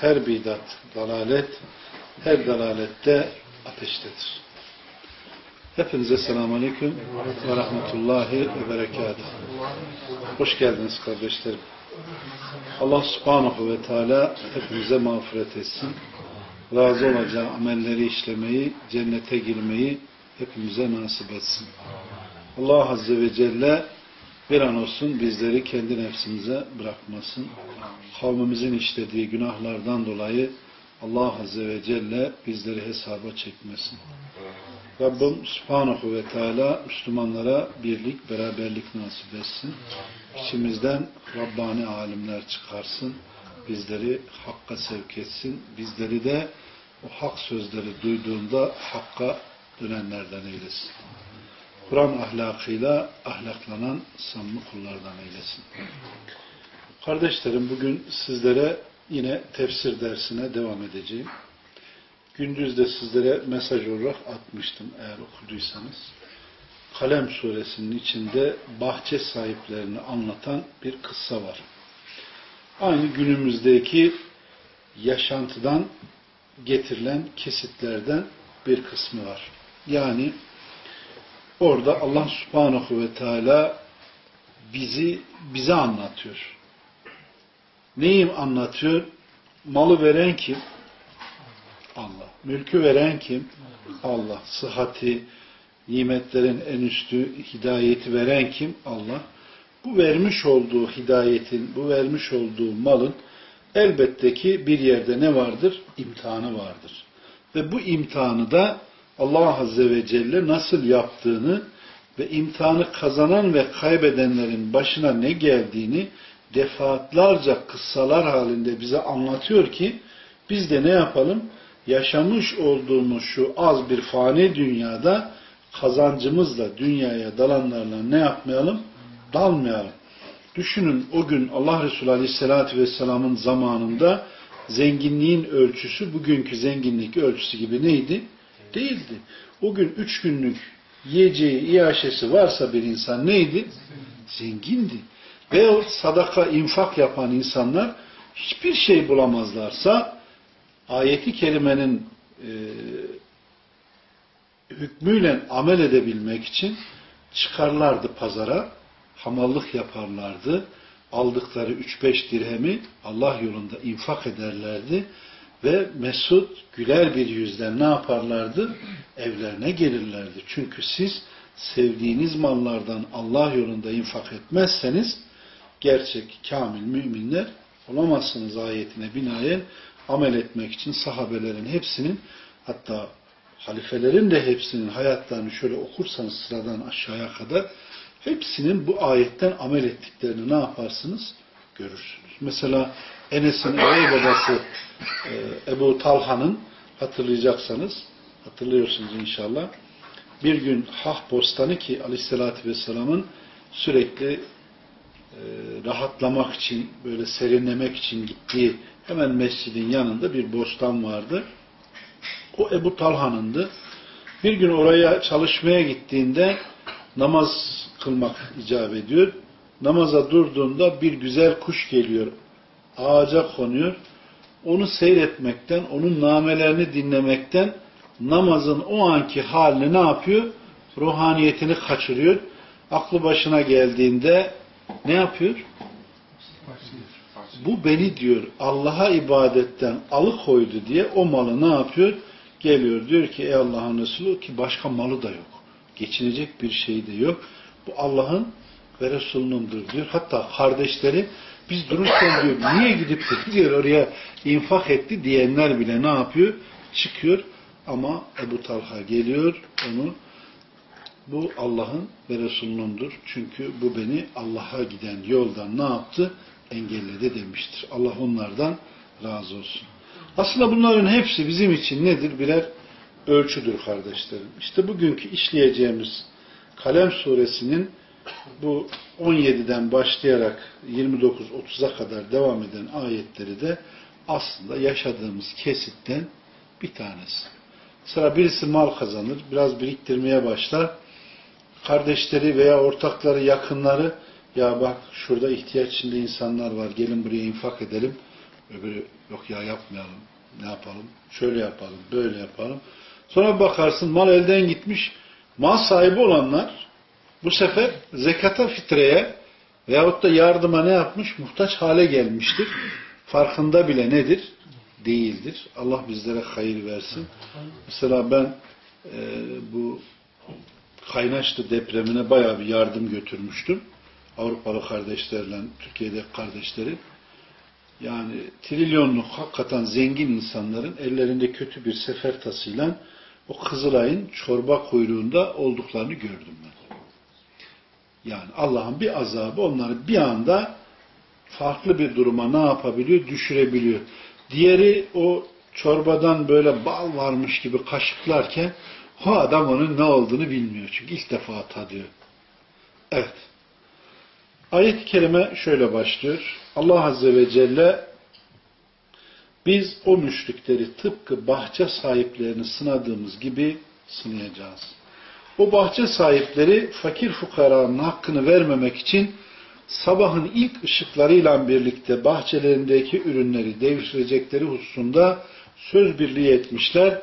her bidat dalalet, her dalalette ateştedir. Hepinize selamun aleyküm ve rahmetullahi ve berekatuhu. Hoş geldiniz kardeşlerim. Allah subhanahu ve teala hepimize mağfiret etsin. Razı olacağı amelleri işlemeyi, cennete girmeyi hepimize nasip etsin. Allah Azze ve Celle bir an olsun bizleri kendi nefsimize bırakmasın. Kavmimizin işlediği günahlardan dolayı Allah Azze ve Celle bizleri hesaba çekmesin. Rabbim Subhanahu ve Teala Müslümanlara birlik, beraberlik nasip etsin. İçimizden Rabbani alimler çıkarsın. Bizleri Hakk'a sevk etsin. Bizleri de o hak sözleri duyduğunda Hakk'a dönenlerden eylesin. Kur'an ahlakıyla ahlaklanan samimi kullardan eylesin. Kardeşlerim bugün sizlere yine tefsir dersine devam edeceğim. Gündüz de sizlere mesaj olarak atmıştım eğer okuduysanız. Kalem suresinin içinde bahçe sahiplerini anlatan bir kıssa var. Aynı günümüzdeki yaşantıdan getirilen kesitlerden bir kısmı var. Yani orada Allah subhanahu ve teala bizi bize anlatıyor. Neyim anlatıyor? Malı veren kim? Allah. Mülkü veren kim? Allah. Sıhhati, nimetlerin en üstü, hidayeti veren kim? Allah. Bu vermiş olduğu hidayetin, bu vermiş olduğu malın elbette ki bir yerde ne vardır? İmtihanı vardır. Ve bu imtihanı da Allah Azze ve Celle nasıl yaptığını ve imtihanı kazanan ve kaybedenlerin başına ne geldiğini defaatlarca kıssalar halinde bize anlatıyor ki biz de ne yapalım? Yaşamış olduğumuz şu az bir fani dünyada kazancımızla dünyaya dalanlarla ne yapmayalım? Dalmayalım. Düşünün o gün Allah Resulü Aleyhisselatü Vesselam'ın zamanında zenginliğin ölçüsü bugünkü zenginlik ölçüsü gibi neydi? Değildi. O gün üç günlük yiyeceği, iaşesi varsa bir insan neydi? Zengindi. Veyahut sadaka, infak yapan insanlar hiçbir şey bulamazlarsa ayeti kerimenin e, hükmüyle amel edebilmek için çıkarlardı pazara, hamallık yaparlardı, aldıkları 3-5 dirhemi Allah yolunda infak ederlerdi ve mesut, güler bir yüzden ne yaparlardı? Evlerine gelirlerdi. Çünkü siz sevdiğiniz mallardan Allah yolunda infak etmezseniz gerçek, kamil müminler olamazsınız ayetine binaen amel etmek için sahabelerin hepsinin hatta halifelerin de hepsinin hayatlarını şöyle okursanız sıradan aşağıya kadar hepsinin bu ayetten amel ettiklerini ne yaparsınız? Görürsünüz. Mesela Enes'in üvey babası e, Ebu Talha'nın hatırlayacaksanız hatırlıyorsunuz inşallah bir gün Hah Bostanı ki Aleyhisselatü Vesselam'ın sürekli e, rahatlamak için böyle serinlemek için gittiği hemen mescidin yanında bir bostan vardı. O Ebu Talha'nındı. Bir gün oraya çalışmaya gittiğinde namaz kılmak icap ediyor. Namaza durduğunda bir güzel kuş geliyor. Ağaca konuyor. Onu seyretmekten, onun namelerini dinlemekten namazın o anki halini ne yapıyor? Ruhaniyetini kaçırıyor. Aklı başına geldiğinde ne yapıyor? Bu beni diyor Allah'a ibadetten alıkoydu diye o malı ne yapıyor? Geliyor diyor ki ey Allah'ın Resulü ki başka malı da yok. Geçinecek bir şey de yok. Bu Allah'ın ve Resulünündür diyor. Hatta kardeşleri biz dururken diyor niye gidip de diyor oraya infak etti diyenler bile ne yapıyor? Çıkıyor ama Ebu Talha geliyor onu bu Allah'ın ve Resulünündür. Çünkü bu beni Allah'a giden yoldan ne yaptı? Engelledi demiştir. Allah onlardan razı olsun. Aslında bunların hepsi bizim için nedir? Birer ölçüdür kardeşlerim. İşte bugünkü işleyeceğimiz Kalem suresinin bu 17'den başlayarak 29-30'a kadar devam eden ayetleri de aslında yaşadığımız kesitten bir tanesi. Sıra birisi mal kazanır, biraz biriktirmeye başlar. Kardeşleri veya ortakları, yakınları ya bak şurada ihtiyaç içinde insanlar var, gelin buraya infak edelim. Öbürü yok ya yapmayalım, ne yapalım, şöyle yapalım, böyle yapalım. Sonra bakarsın mal elden gitmiş, mal sahibi olanlar bu sefer zekata fitreye veyahut da yardıma ne yapmış? Muhtaç hale gelmiştir. Farkında bile nedir? Değildir. Allah bizlere hayır versin. Mesela ben e, bu Kaynaşlı depremine bayağı bir yardım götürmüştüm. Avrupalı kardeşlerle, Türkiye'deki kardeşleri. Yani trilyonluk hakikaten zengin insanların ellerinde kötü bir sefer tasıyla o Kızılay'ın çorba kuyruğunda olduklarını gördüm ben. Yani Allah'ın bir azabı onları bir anda farklı bir duruma ne yapabiliyor? Düşürebiliyor. Diğeri o çorbadan böyle bal varmış gibi kaşıklarken o adam onun ne olduğunu bilmiyor. Çünkü ilk defa tadıyor. Evet. Ayet-i kerime şöyle başlıyor. Allah Azze ve Celle biz o müşrikleri tıpkı bahçe sahiplerini sınadığımız gibi sınayacağız. O bahçe sahipleri fakir fukaranın hakkını vermemek için sabahın ilk ışıklarıyla birlikte bahçelerindeki ürünleri devşirecekleri hususunda söz birliği etmişler.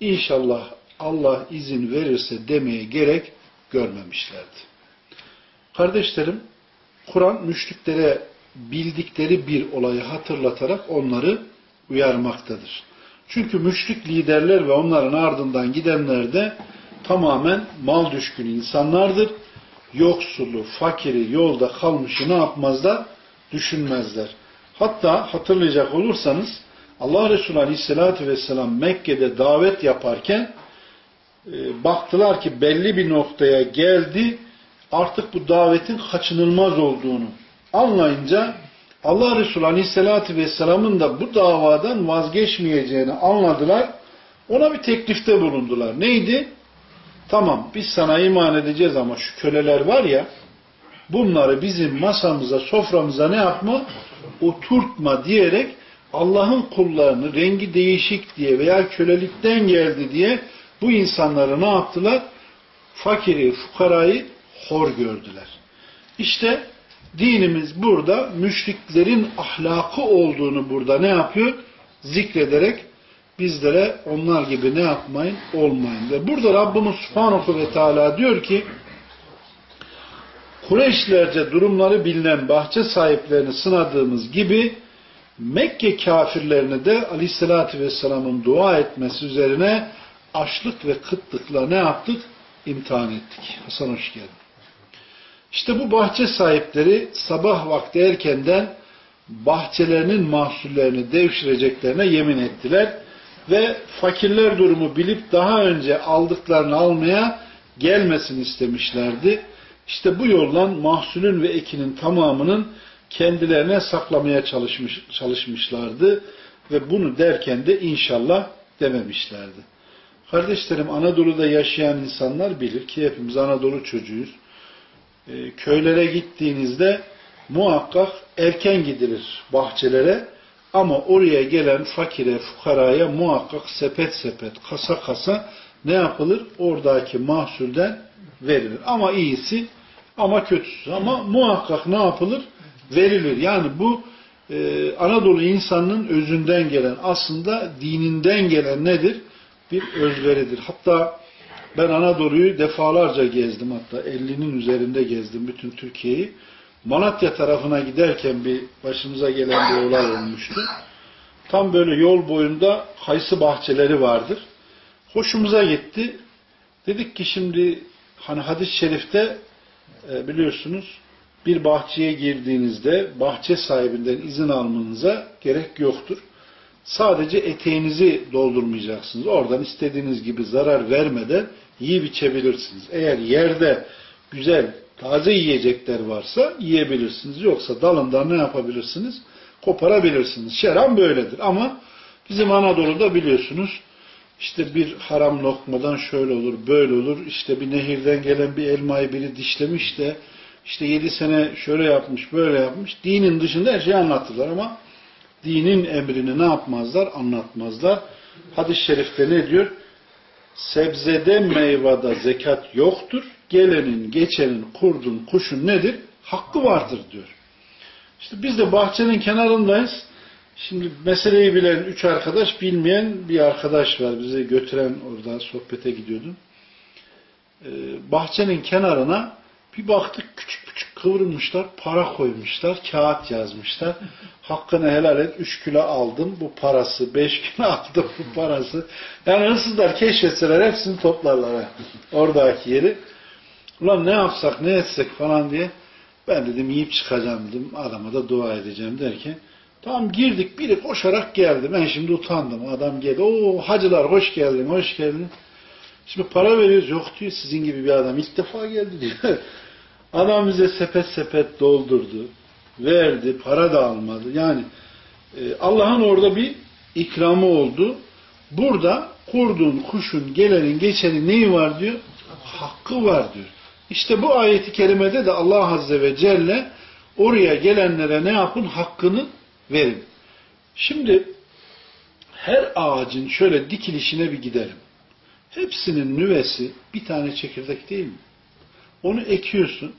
İnşallah Allah izin verirse demeye gerek görmemişlerdi. Kardeşlerim, Kur'an müşriklere bildikleri bir olayı hatırlatarak onları uyarmaktadır. Çünkü müşrik liderler ve onların ardından gidenler de tamamen mal düşkünü insanlardır. Yoksulu, fakiri, yolda kalmışı ne yapmazlar? Düşünmezler. Hatta hatırlayacak olursanız Allah Resulü Aleyhisselatü Vesselam Mekke'de davet yaparken e, baktılar ki belli bir noktaya geldi artık bu davetin kaçınılmaz olduğunu anlayınca Allah Resulü Aleyhisselatü Vesselam'ın da bu davadan vazgeçmeyeceğini anladılar. Ona bir teklifte bulundular. Neydi? Tamam biz sana iman edeceğiz ama şu köleler var ya bunları bizim masamıza, soframıza ne yapma? Oturtma diyerek Allah'ın kullarını rengi değişik diye veya kölelikten geldi diye bu insanları ne yaptılar? Fakiri, fukarayı hor gördüler. İşte dinimiz burada müşriklerin ahlakı olduğunu burada ne yapıyor? Zikrederek bizlere onlar gibi ne yapmayın? Olmayın. Ve burada Rabbimiz Subhanahu ve Teala diyor ki Kureyşlerce durumları bilinen bahçe sahiplerini sınadığımız gibi Mekke kafirlerini de Aleyhisselatü Vesselam'ın dua etmesi üzerine açlık ve kıtlıkla ne yaptık? İmtihan ettik. Hasan hoş geldin. İşte bu bahçe sahipleri sabah vakti erkenden bahçelerinin mahsullerini devşireceklerine yemin ettiler ve fakirler durumu bilip daha önce aldıklarını almaya gelmesin istemişlerdi. İşte bu yoldan mahsulün ve ekinin tamamının kendilerine saklamaya çalışmış, çalışmışlardı ve bunu derken de inşallah dememişlerdi. Kardeşlerim Anadolu'da yaşayan insanlar bilir ki hepimiz Anadolu çocuğuyuz. E, köylere gittiğinizde muhakkak erken gidilir bahçelere ama oraya gelen fakire, fukaraya muhakkak sepet sepet, kasa kasa ne yapılır? Oradaki mahsulden verilir. Ama iyisi ama kötüsü. Ama muhakkak ne yapılır? Verilir. Yani bu e, Anadolu insanının özünden gelen, aslında dininden gelen nedir? Bir özveridir. Hatta ben Anadolu'yu defalarca gezdim hatta 50'nin üzerinde gezdim bütün Türkiye'yi. Malatya tarafına giderken bir başımıza gelen bir olay olmuştu. Tam böyle yol boyunda kayısı bahçeleri vardır. Hoşumuza gitti. Dedik ki şimdi hani hadis-i şerifte e, biliyorsunuz bir bahçeye girdiğinizde bahçe sahibinden izin almanıza gerek yoktur. Sadece eteğinizi doldurmayacaksınız. Oradan istediğiniz gibi zarar vermeden yiyip içebilirsiniz. Eğer yerde güzel taze yiyecekler varsa yiyebilirsiniz. Yoksa dalından ne yapabilirsiniz? Koparabilirsiniz. Şeran böyledir. Ama Bizim Anadolu'da biliyorsunuz işte bir haram lokmadan şöyle olur, böyle olur. İşte bir nehirden gelen bir elmayı biri dişlemiş de işte yedi sene şöyle yapmış, böyle yapmış. Dinin dışında her şeyi anlatırlar ama dinin emrini ne yapmazlar? Anlatmazlar. Hadis-i şerifte ne diyor? Sebzede meyvada zekat yoktur. Gelenin, geçenin, kurdun, kuşun nedir? Hakkı vardır diyor. İşte biz de bahçenin kenarındayız. Şimdi meseleyi bilen üç arkadaş, bilmeyen bir arkadaş var. Bizi götüren orada sohbete gidiyordum. Ee, bahçenin kenarına bir baktık küçük küçük kıvrılmışlar, para koymuşlar, kağıt yazmışlar. Hakkını helal et, üç kilo aldım, bu parası, beş kilo aldım, bu parası. Yani hırsızlar keşfetseler hepsini toplarlar. Oradaki yeri. Ulan ne yapsak, ne etsek falan diye. Ben dedim yiyip çıkacağım dedim. Adama da dua edeceğim derken. Tamam girdik biri koşarak geldi. Ben şimdi utandım. Adam geldi. Oo hacılar hoş geldin, hoş geldin. Şimdi para veriyoruz. Yok diyor sizin gibi bir adam ilk defa geldi diyor. Adam bize sepet sepet doldurdu. Verdi. Para da almadı. Yani e, Allah'ın orada bir ikramı oldu. Burada kurdun, kuşun, gelenin, geçenin neyi var diyor? Hakkı var diyor. İşte bu ayeti kerimede de Allah Azze ve Celle oraya gelenlere ne yapın? Hakkını verin. Şimdi her ağacın şöyle dikilişine bir gidelim. Hepsinin nüvesi bir tane çekirdek değil mi? Onu ekiyorsun.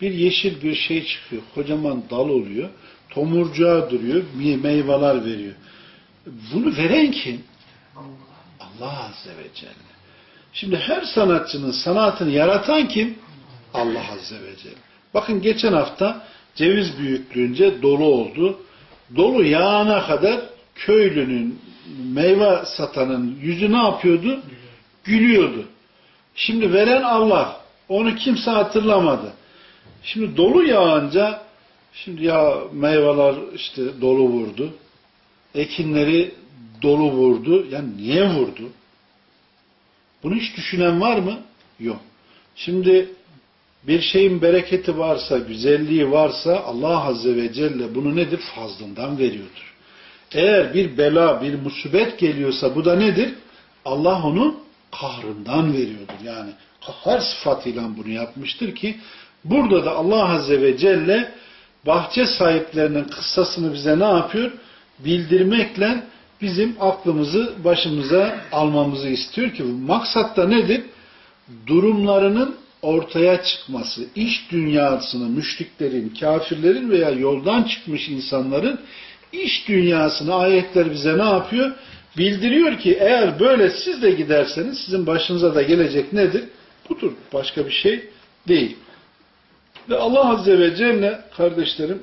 Bir yeşil bir şey çıkıyor. Kocaman dal oluyor. Tomurcuğa duruyor. Meyveler veriyor. Bunu veren kim? Allah Azze ve Celle. Şimdi her sanatçının sanatını yaratan kim? Allah Azze ve Celle. Bakın geçen hafta ceviz büyüklüğünce dolu oldu. Dolu yağana kadar köylünün, meyve satanın yüzü ne yapıyordu? Gülüyordu. Şimdi veren Allah. Onu kimse hatırlamadı. Şimdi dolu yağınca şimdi ya meyveler işte dolu vurdu. Ekinleri dolu vurdu. Yani niye vurdu? Bunu hiç düşünen var mı? Yok. Şimdi bir şeyin bereketi varsa, güzelliği varsa Allah Azze ve Celle bunu nedir? Fazlından veriyordur. Eğer bir bela, bir musibet geliyorsa bu da nedir? Allah onu kahrından veriyordur. Yani kahar sıfatıyla bunu yapmıştır ki burada da Allah Azze ve Celle bahçe sahiplerinin kıssasını bize ne yapıyor? Bildirmekle bizim aklımızı başımıza almamızı istiyor ki maksat da nedir? Durumlarının ortaya çıkması, iş dünyasını müşriklerin, kafirlerin veya yoldan çıkmış insanların iş dünyasını ayetler bize ne yapıyor? Bildiriyor ki eğer böyle siz de giderseniz sizin başınıza da gelecek nedir? Budur. Başka bir şey değil. Ve Allah Azze ve Celle kardeşlerim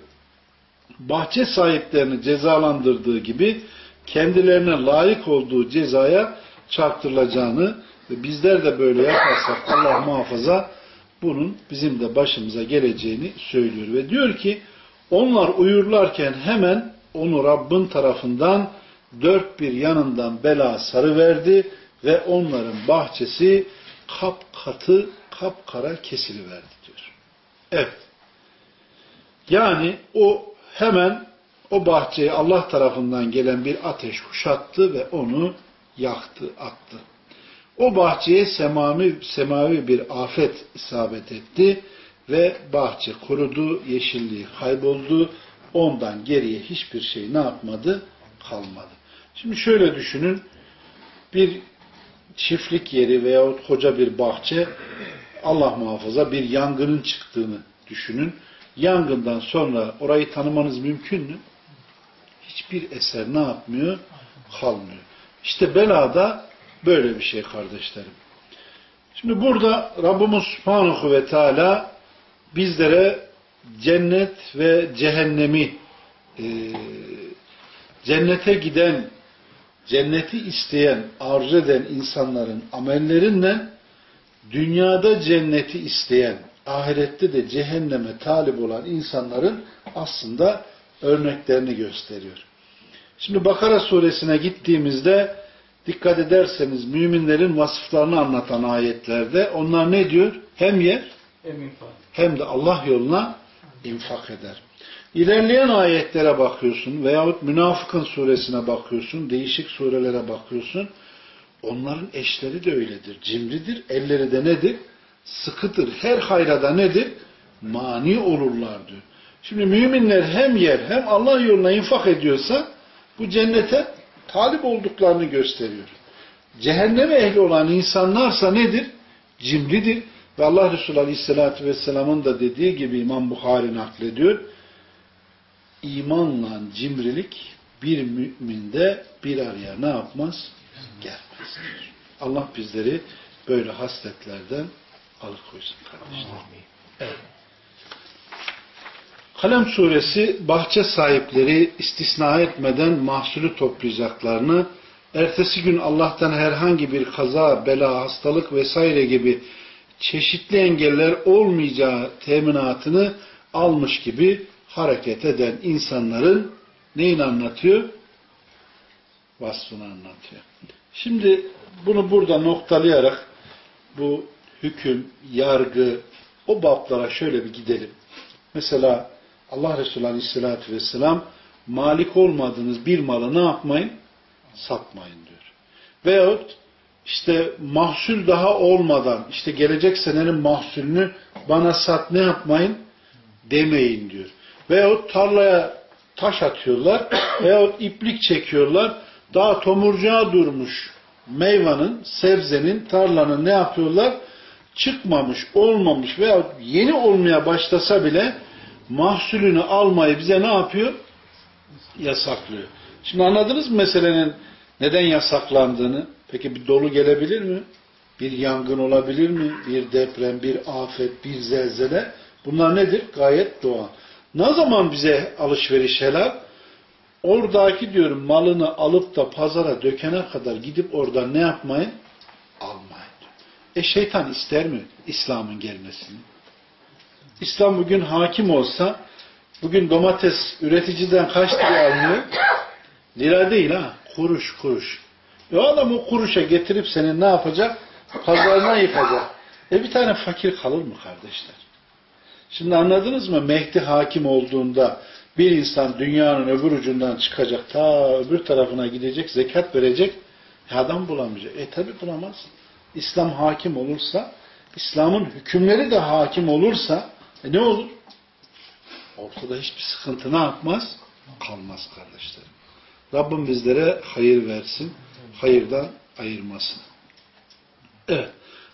bahçe sahiplerini cezalandırdığı gibi kendilerine layık olduğu cezaya çarptırılacağını ve bizler de böyle yaparsak Allah muhafaza bunun bizim de başımıza geleceğini söylüyor. Ve diyor ki onlar uyurlarken hemen onu Rabbin tarafından dört bir yanından bela sarıverdi ve onların bahçesi kap katı kapkara kesiliverdi diyor. Evet. Yani o hemen o bahçeyi Allah tarafından gelen bir ateş kuşattı ve onu yaktı, attı. O bahçeye semavi, semavi bir afet isabet etti ve bahçe kurudu, yeşilliği kayboldu. Ondan geriye hiçbir şey ne yapmadı? Kalmadı. Şimdi şöyle düşünün. Bir çiftlik yeri veyahut koca bir bahçe Allah muhafaza bir yangının çıktığını düşünün. Yangından sonra orayı tanımanız mümkün mü? Hiçbir eser ne yapmıyor? Kalmıyor. İşte belada böyle bir şey kardeşlerim. Şimdi burada Rabbimiz Subhanahu ve Teala bizlere cennet ve cehennemi e, cennete giden cenneti isteyen, arzu eden insanların amellerinle dünyada cenneti isteyen, ahirette de cehenneme talip olan insanların aslında örneklerini gösteriyor. Şimdi Bakara suresine gittiğimizde dikkat ederseniz müminlerin vasıflarını anlatan ayetlerde onlar ne diyor? Hem yer hem de Allah yoluna infak eder. İlerleyen ayetlere bakıyorsun veyahut Münafıkın suresine bakıyorsun, değişik surelere bakıyorsun. Onların eşleri de öyledir. Cimridir. Elleri de nedir? Sıkıdır. Her hayrada nedir? Mani olurlar diyor. Şimdi müminler hem yer hem Allah yoluna infak ediyorsa bu cennete talip olduklarını gösteriyor. Cehenneme ehli olan insanlarsa nedir? Cimridir. Ve Allah Resulü Aleyhisselatü Vesselam'ın da dediği gibi İmam Bukhari naklediyor. İmanla cimrilik bir müminde bir araya ne yapmaz? Gelmez. Allah bizleri böyle hasletlerden alıkoysun kardeşler. Evet. Kalem suresi bahçe sahipleri istisna etmeden mahsulü toplayacaklarını, ertesi gün Allah'tan herhangi bir kaza, bela, hastalık vesaire gibi çeşitli engeller olmayacağı teminatını almış gibi hareket eden insanların neyini anlatıyor? Vasfını anlatıyor. Şimdi bunu burada noktalayarak bu hüküm, yargı, o baplara şöyle bir gidelim. Mesela Allah Resulü Aleyhisselatü Vesselam malik olmadığınız bir malı ne yapmayın? Satmayın diyor. Veyahut işte mahsul daha olmadan işte gelecek senenin mahsulünü bana sat ne yapmayın? Demeyin diyor. Veyahut tarlaya taş atıyorlar veyahut iplik çekiyorlar. Daha tomurcuğa durmuş meyvanın, sebzenin, tarlanın ne yapıyorlar? Çıkmamış, olmamış veya yeni olmaya başlasa bile mahsulünü almayı bize ne yapıyor? Yasaklıyor. Şimdi anladınız mı meselenin neden yasaklandığını? Peki bir dolu gelebilir mi? Bir yangın olabilir mi? Bir deprem, bir afet, bir zelzele. Bunlar nedir? Gayet doğal. Ne zaman bize alışveriş helal? Oradaki diyorum malını alıp da pazara dökene kadar gidip oradan ne yapmayın? Almayın. E şeytan ister mi İslam'ın gelmesini? İslam bugün hakim olsa bugün domates üreticiden kaç lira alıyor? Lira değil ha. Kuruş kuruş. E o adam o kuruşa getirip senin ne yapacak? Pazarına yıkacak. E bir tane fakir kalır mı kardeşler? Şimdi anladınız mı? Mehdi hakim olduğunda bir insan dünyanın öbür ucundan çıkacak, ta öbür tarafına gidecek, zekat verecek, adam bulamayacak. E tabi bulamaz. İslam hakim olursa, İslam'ın hükümleri de hakim olursa, e ne olur? Ortada hiçbir sıkıntı ne yapmaz? Kalmaz kardeşlerim. Rabbim bizlere hayır versin, hayırdan ayırmasın. Evet.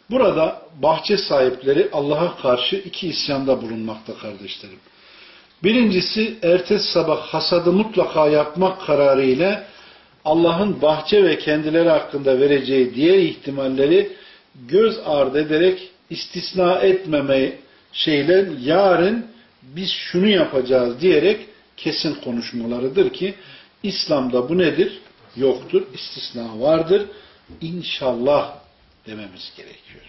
Burada bahçe sahipleri Allah'a karşı iki isyanda bulunmakta kardeşlerim. Birincisi ertesi sabah hasadı mutlaka yapmak kararı ile Allah'ın bahçe ve kendileri hakkında vereceği diğer ihtimalleri göz ardı ederek istisna etmemeyi şeyler yarın biz şunu yapacağız diyerek kesin konuşmalarıdır ki İslam'da bu nedir? Yoktur. İstisna vardır. İnşallah dememiz gerekiyor.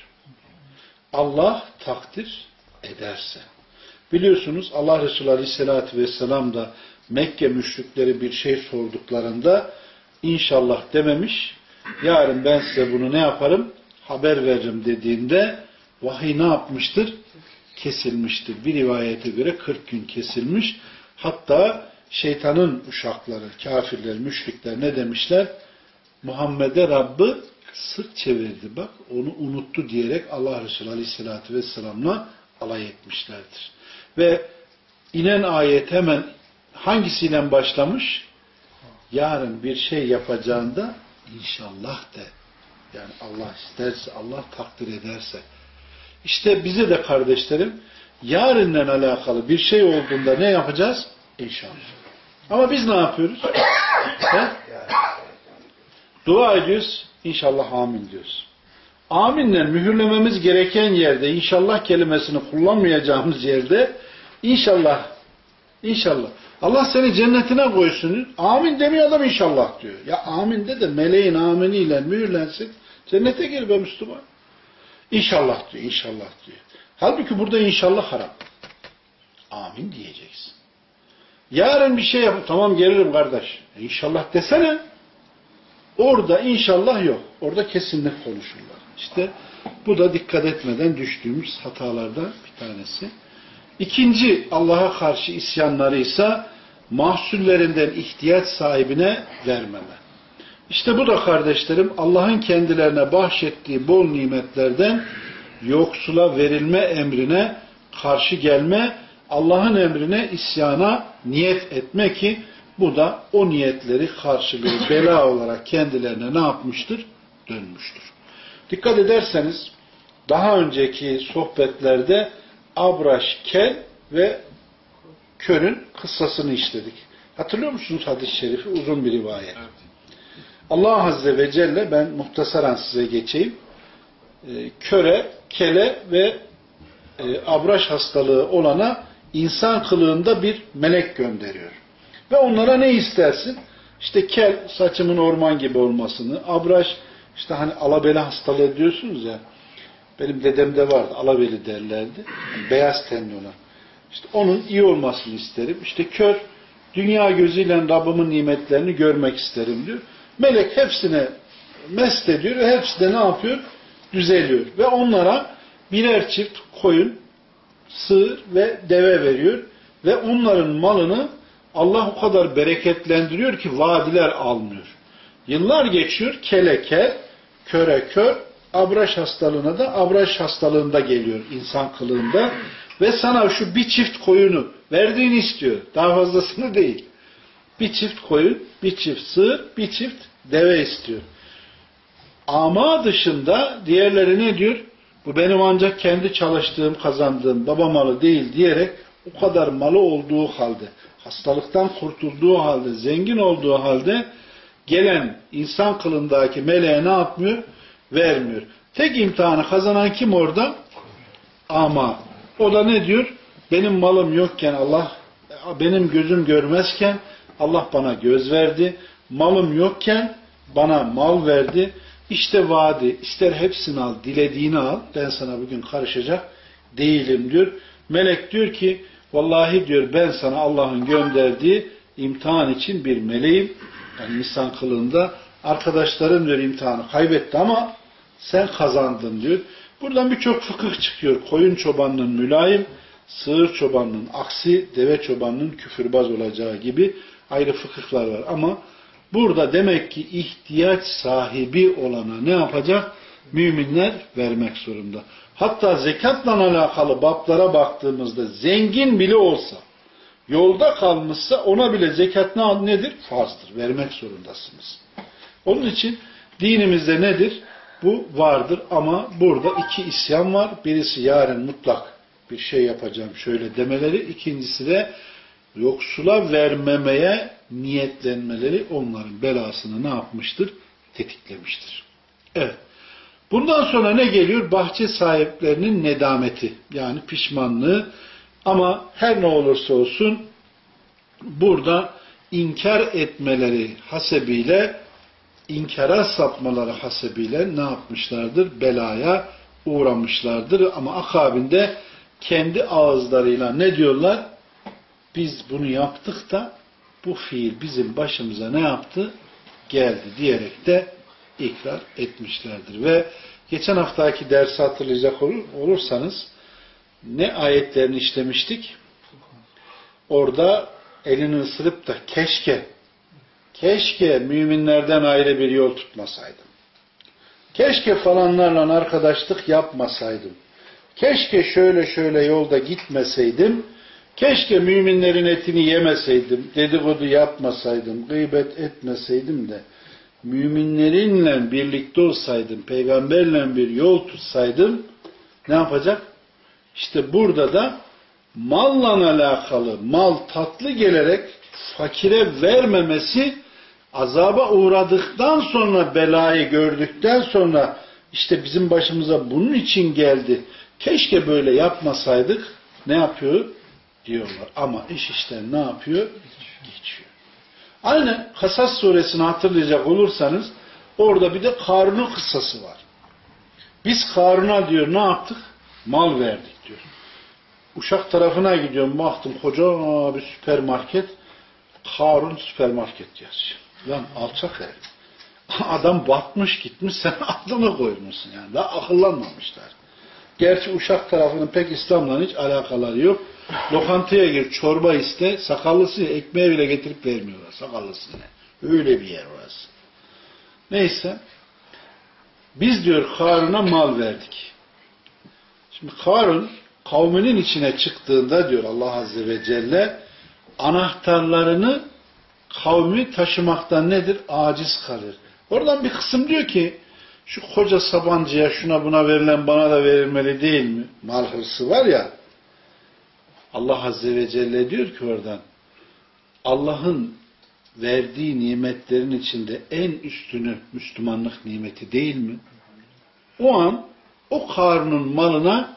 Allah takdir ederse. Biliyorsunuz Allah Resulü Aleyhisselatü Vesselam da Mekke müşrikleri bir şey sorduklarında inşallah dememiş. Yarın ben size bunu ne yaparım? Haber veririm dediğinde vahiy ne yapmıştır? Kesilmiştir. Bir rivayete göre 40 gün kesilmiş. Hatta şeytanın uşakları, kafirler, müşrikler ne demişler? Muhammed'e Rabb'ı sırt çevirdi. Bak onu unuttu diyerek Allah Resulü Aleyhisselatü Vesselam'la alay etmişlerdir. Ve inen ayet hemen hangisiyle başlamış? Yarın bir şey yapacağında inşallah de. Yani Allah isterse, Allah takdir ederse. İşte bize de kardeşlerim yarınla alakalı bir şey olduğunda ne yapacağız? İnşallah. Ama biz ne yapıyoruz? Dua ediyoruz. İnşallah amin diyoruz. Aminle mühürlememiz gereken yerde inşallah kelimesini kullanmayacağımız yerde inşallah inşallah Allah seni cennetine koysun. Amin demiyor adam inşallah diyor. Ya amin de de meleğin aminiyle mühürlensin. Cennete gir be Müslüman. İnşallah diyor. inşallah diyor. Halbuki burada inşallah haram. Amin diyeceksin. Yarın bir şey yap. Tamam gelirim kardeş. E inşallah desene. Orada inşallah yok. Orada kesinlik konuşurlar. İşte bu da dikkat etmeden düştüğümüz hatalardan bir tanesi. İkinci Allah'a karşı isyanları ise mahsullerinden ihtiyaç sahibine vermeme. İşte bu da kardeşlerim Allah'ın kendilerine bahşettiği bol nimetlerden yoksula verilme emrine karşı gelme, Allah'ın emrine isyana niyet etme ki bu da o niyetleri karşılığı bela olarak kendilerine ne yapmıştır? Dönmüştür. Dikkat ederseniz daha önceki sohbetlerde Abraş, Kel ve Kör'ün kıssasını işledik. Hatırlıyor musunuz hadis-i şerifi? Uzun bir rivayet. Evet. Allah Azze ve Celle ben muhtasaran size geçeyim. E, köre, kele ve e, abraş hastalığı olana insan kılığında bir melek gönderiyor. Ve onlara ne istersin? İşte kel saçımın orman gibi olmasını, abraş işte hani alabeli hastalığı diyorsunuz ya. Benim dedemde vardı alabeli derlerdi. Yani beyaz tenli olan. İşte onun iyi olmasını isterim. İşte kör dünya gözüyle Rabbimin nimetlerini görmek isterim diyor. Melek hepsine mest ediyor ve hepsi de ne yapıyor? Düzeliyor. Ve onlara birer çift koyun, sığır ve deve veriyor. Ve onların malını Allah o kadar bereketlendiriyor ki vadiler almıyor. Yıllar geçiyor, kele kel, köre kör, abraş hastalığına da abraş hastalığında geliyor insan kılığında. Ve sana şu bir çift koyunu verdiğini istiyor. Daha fazlasını değil. Bir çift koyun, bir çift sığır, bir çift deve istiyor. Ama dışında diğerleri ne diyor? Bu benim ancak kendi çalıştığım, kazandığım baba malı değil diyerek o kadar malı olduğu halde, hastalıktan kurtulduğu halde, zengin olduğu halde gelen insan kılındaki meleğe ne yapmıyor? Vermiyor. Tek imtihanı kazanan kim orada? Ama o da ne diyor? Benim malım yokken Allah, benim gözüm görmezken Allah bana göz verdi. Malım yokken bana mal verdi. İşte vaadi, ister hepsini al, dilediğini al, ben sana bugün karışacak değilim diyor. Melek diyor ki, vallahi diyor ben sana Allah'ın gönderdiği imtihan için bir meleğim. Yani insan kılığında arkadaşların diyor imtihanı kaybetti ama sen kazandın diyor. Buradan birçok fıkıh çıkıyor. Koyun çobanının mülayim, sığır çobanının aksi, deve çobanının küfürbaz olacağı gibi ayrı fıkıhlar var. Ama burada demek ki ihtiyaç sahibi olana ne yapacak? Müminler vermek zorunda. Hatta zekatla alakalı bablara baktığımızda zengin bile olsa, yolda kalmışsa ona bile zekat ne nedir? Farzdır. Vermek zorundasınız. Onun için dinimizde nedir? Bu vardır ama burada iki isyan var. Birisi yarın mutlak bir şey yapacağım şöyle demeleri. İkincisi de yoksula vermemeye niyetlenmeleri onların belasını ne yapmıştır? Tetiklemiştir. Evet. Bundan sonra ne geliyor? Bahçe sahiplerinin nedameti. Yani pişmanlığı. Ama her ne olursa olsun burada inkar etmeleri hasebiyle inkara sapmaları hasebiyle ne yapmışlardır? Belaya uğramışlardır. Ama akabinde kendi ağızlarıyla ne diyorlar? Biz bunu yaptık da bu fiil bizim başımıza ne yaptı? Geldi diyerek de ikrar etmişlerdir. Ve geçen haftaki dersi hatırlayacak olursanız ne ayetlerini işlemiştik? Orada elini ısırıp da keşke Keşke müminlerden ayrı bir yol tutmasaydım. Keşke falanlarla arkadaşlık yapmasaydım. Keşke şöyle şöyle yolda gitmeseydim. Keşke müminlerin etini yemeseydim. Dedikodu yapmasaydım. Gıybet etmeseydim de. Müminlerinle birlikte olsaydım. Peygamberle bir yol tutsaydım. Ne yapacak? İşte burada da malla alakalı mal tatlı gelerek fakire vermemesi azaba uğradıktan sonra belayı gördükten sonra işte bizim başımıza bunun için geldi. Keşke böyle yapmasaydık ne yapıyor? Diyorlar. Ama iş işte ne yapıyor? Geçiyor. Aynı Kasas suresini hatırlayacak olursanız orada bir de Karun'un kıssası var. Biz Karun'a diyor ne yaptık? Mal verdik diyor. Uşak tarafına gidiyorum baktım koca bir süpermarket Harun süpermarket yazıyor. Lan alçak herif. Adam batmış gitmiş sen adını koymuşsun yani. Daha akıllanmamışlar. Gerçi Uşak tarafının pek İslam'la hiç alakaları yok. Lokantaya gir, çorba iste, sakallısı ekmeği bile getirip vermiyorlar sakallısına. Öyle bir yer orası. Neyse. Biz diyor Karun'a mal verdik. Şimdi Karun kavminin içine çıktığında diyor Allah Azze ve Celle anahtarlarını kavmi taşımaktan nedir? Aciz kalır. Oradan bir kısım diyor ki şu koca Sabancı'ya şuna buna verilen bana da verilmeli değil mi? Mal hırsı var ya Allah Azze ve Celle diyor ki oradan Allah'ın verdiği nimetlerin içinde en üstünü Müslümanlık nimeti değil mi? O an o Karun'un malına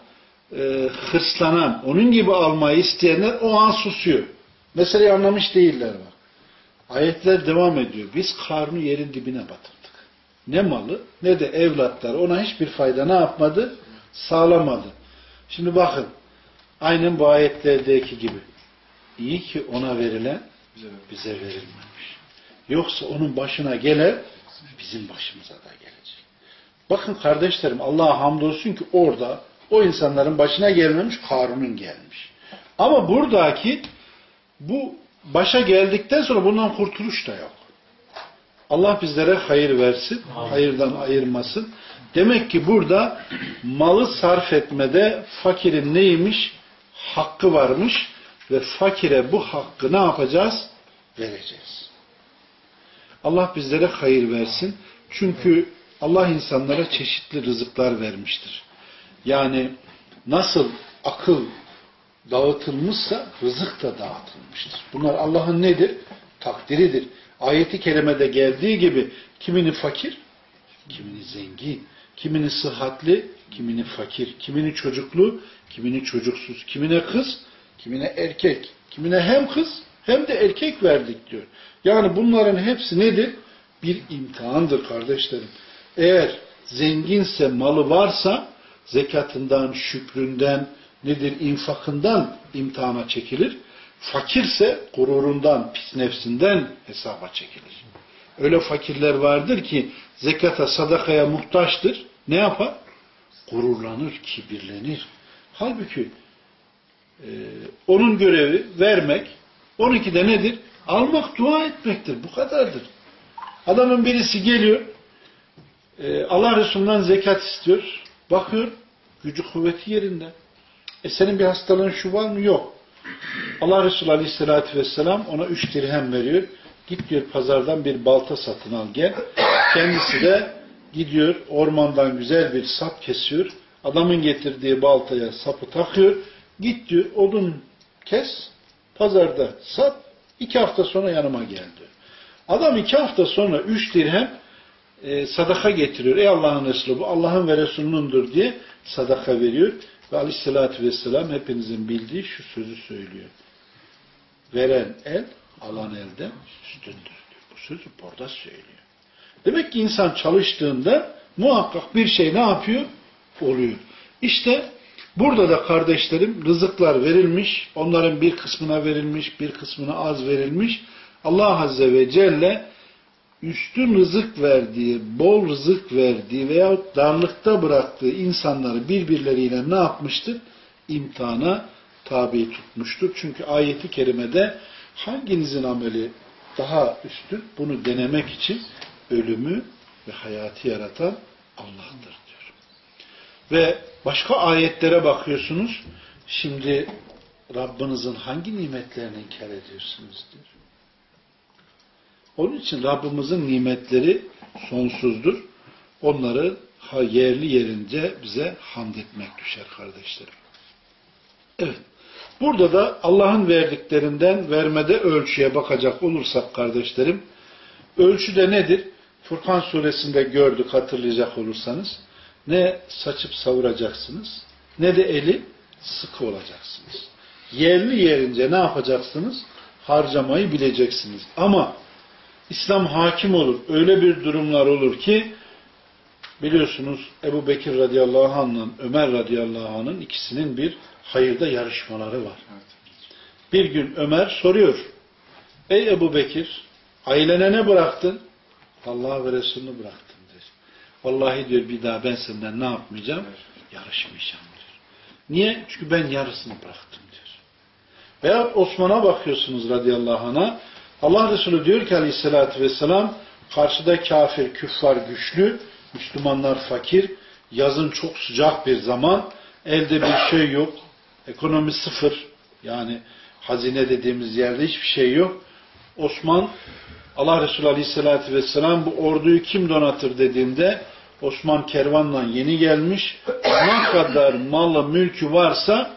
e, hırslanan, onun gibi almayı isteyenler o an susuyor. Meseleyi anlamış değiller bak. Ayetler devam ediyor. Biz Karun'u yerin dibine batırdık. Ne malı ne de evlatlar ona hiçbir fayda ne yapmadı? Sağlamadı. Şimdi bakın aynen bu ayetlerdeki gibi. İyi ki ona verilen bize verilmemiş. Yoksa onun başına gelen bizim başımıza da gelecek. Bakın kardeşlerim Allah'a hamdolsun ki orada o insanların başına gelmemiş Karun'un gelmiş. Ama buradaki bu başa geldikten sonra bundan kurtuluş da yok. Allah bizlere hayır versin, hayırdan ayırmasın. Demek ki burada malı sarf etmede fakirin neymiş? Hakkı varmış ve fakire bu hakkı ne yapacağız? Vereceğiz. Allah bizlere hayır versin. Çünkü Allah insanlara çeşitli rızıklar vermiştir. Yani nasıl akıl dağıtılmışsa rızık da dağıtılmıştır. Bunlar Allah'ın nedir? Takdiridir. Ayeti kerimede geldiği gibi kimini fakir, kimini zengin, kimini sıhhatli, kimini fakir, kimini çocuklu, kimini çocuksuz, kimine kız, kimine erkek, kimine hem kız hem de erkek verdik diyor. Yani bunların hepsi nedir? Bir imtihandır kardeşlerim. Eğer zenginse, malı varsa zekatından, şükründen, nedir infakından imtihana çekilir. Fakirse gururundan, pis nefsinden hesaba çekilir. Öyle fakirler vardır ki zekata, sadakaya muhtaçtır. Ne yapar? Gururlanır, kibirlenir. Halbuki e, onun görevi vermek, onunki de nedir? Almak, dua etmektir. Bu kadardır. Adamın birisi geliyor, e, Allah Resulü'nden zekat istiyor. Bakıyor, gücü kuvveti yerinde. E senin bir hastalığın şu var mı? Yok. Allah Resulü Aleyhisselatü Vesselam ona üç dirhem veriyor. Git diyor pazardan bir balta satın al gel. Kendisi de gidiyor ormandan güzel bir sap kesiyor. Adamın getirdiği baltaya sapı takıyor. Git diyor odun kes pazarda sat. iki hafta sonra yanıma geldi. Adam iki hafta sonra üç dirhem e, sadaka getiriyor. Ey Allah'ın Resulü bu Allah'ın ve Resulünündür diye sadaka veriyor. Ve aleyhissalatü vesselam hepinizin bildiği şu sözü söylüyor. Veren el, alan elden üstündür diyor. Bu sözü burada söylüyor. Demek ki insan çalıştığında muhakkak bir şey ne yapıyor? Oluyor. İşte burada da kardeşlerim rızıklar verilmiş, onların bir kısmına verilmiş, bir kısmına az verilmiş. Allah Azze ve Celle üstün rızık verdiği, bol rızık verdiği veya darlıkta bıraktığı insanları birbirleriyle ne yapmıştır? İmtihana tabi tutmuştur. Çünkü ayeti kerimede hanginizin ameli daha üstün bunu denemek için ölümü ve hayatı yaratan Allah'tır diyor. Ve başka ayetlere bakıyorsunuz. Şimdi Rabbinizin hangi nimetlerini inkar ediyorsunuz diyor. Onun için Rabbimizin nimetleri sonsuzdur. Onları yerli yerince bize hamd etmek düşer kardeşlerim. Evet. Burada da Allah'ın verdiklerinden vermede ölçüye bakacak olursak kardeşlerim, ölçü de nedir? Furkan suresinde gördük hatırlayacak olursanız. Ne saçıp savuracaksınız, ne de eli sıkı olacaksınız. Yerli yerince ne yapacaksınız? Harcamayı bileceksiniz. Ama İslam hakim olur. Öyle bir durumlar olur ki biliyorsunuz Ebu Bekir radıyallahu anh'ın Ömer radıyallahu anh'ın ikisinin bir hayırda yarışmaları var. Bir gün Ömer soruyor. Ey Ebu Bekir ailene ne bıraktın? Allah ve Resulünü bıraktım diyor. Vallahi diyor bir daha ben senden ne yapmayacağım? Yarışmayacağım diyor. Niye? Çünkü ben yarısını bıraktım diyor. Veya Osman'a bakıyorsunuz radıyallahu anh'a. Allah Resulü diyor ki aleyhissalatü vesselam karşıda kafir, küffar güçlü, Müslümanlar fakir, yazın çok sıcak bir zaman, elde bir şey yok, ekonomi sıfır, yani hazine dediğimiz yerde hiçbir şey yok. Osman, Allah Resulü Aleyhisselatü Vesselam bu orduyu kim donatır dediğinde Osman kervanla yeni gelmiş, ne kadar malı mülkü varsa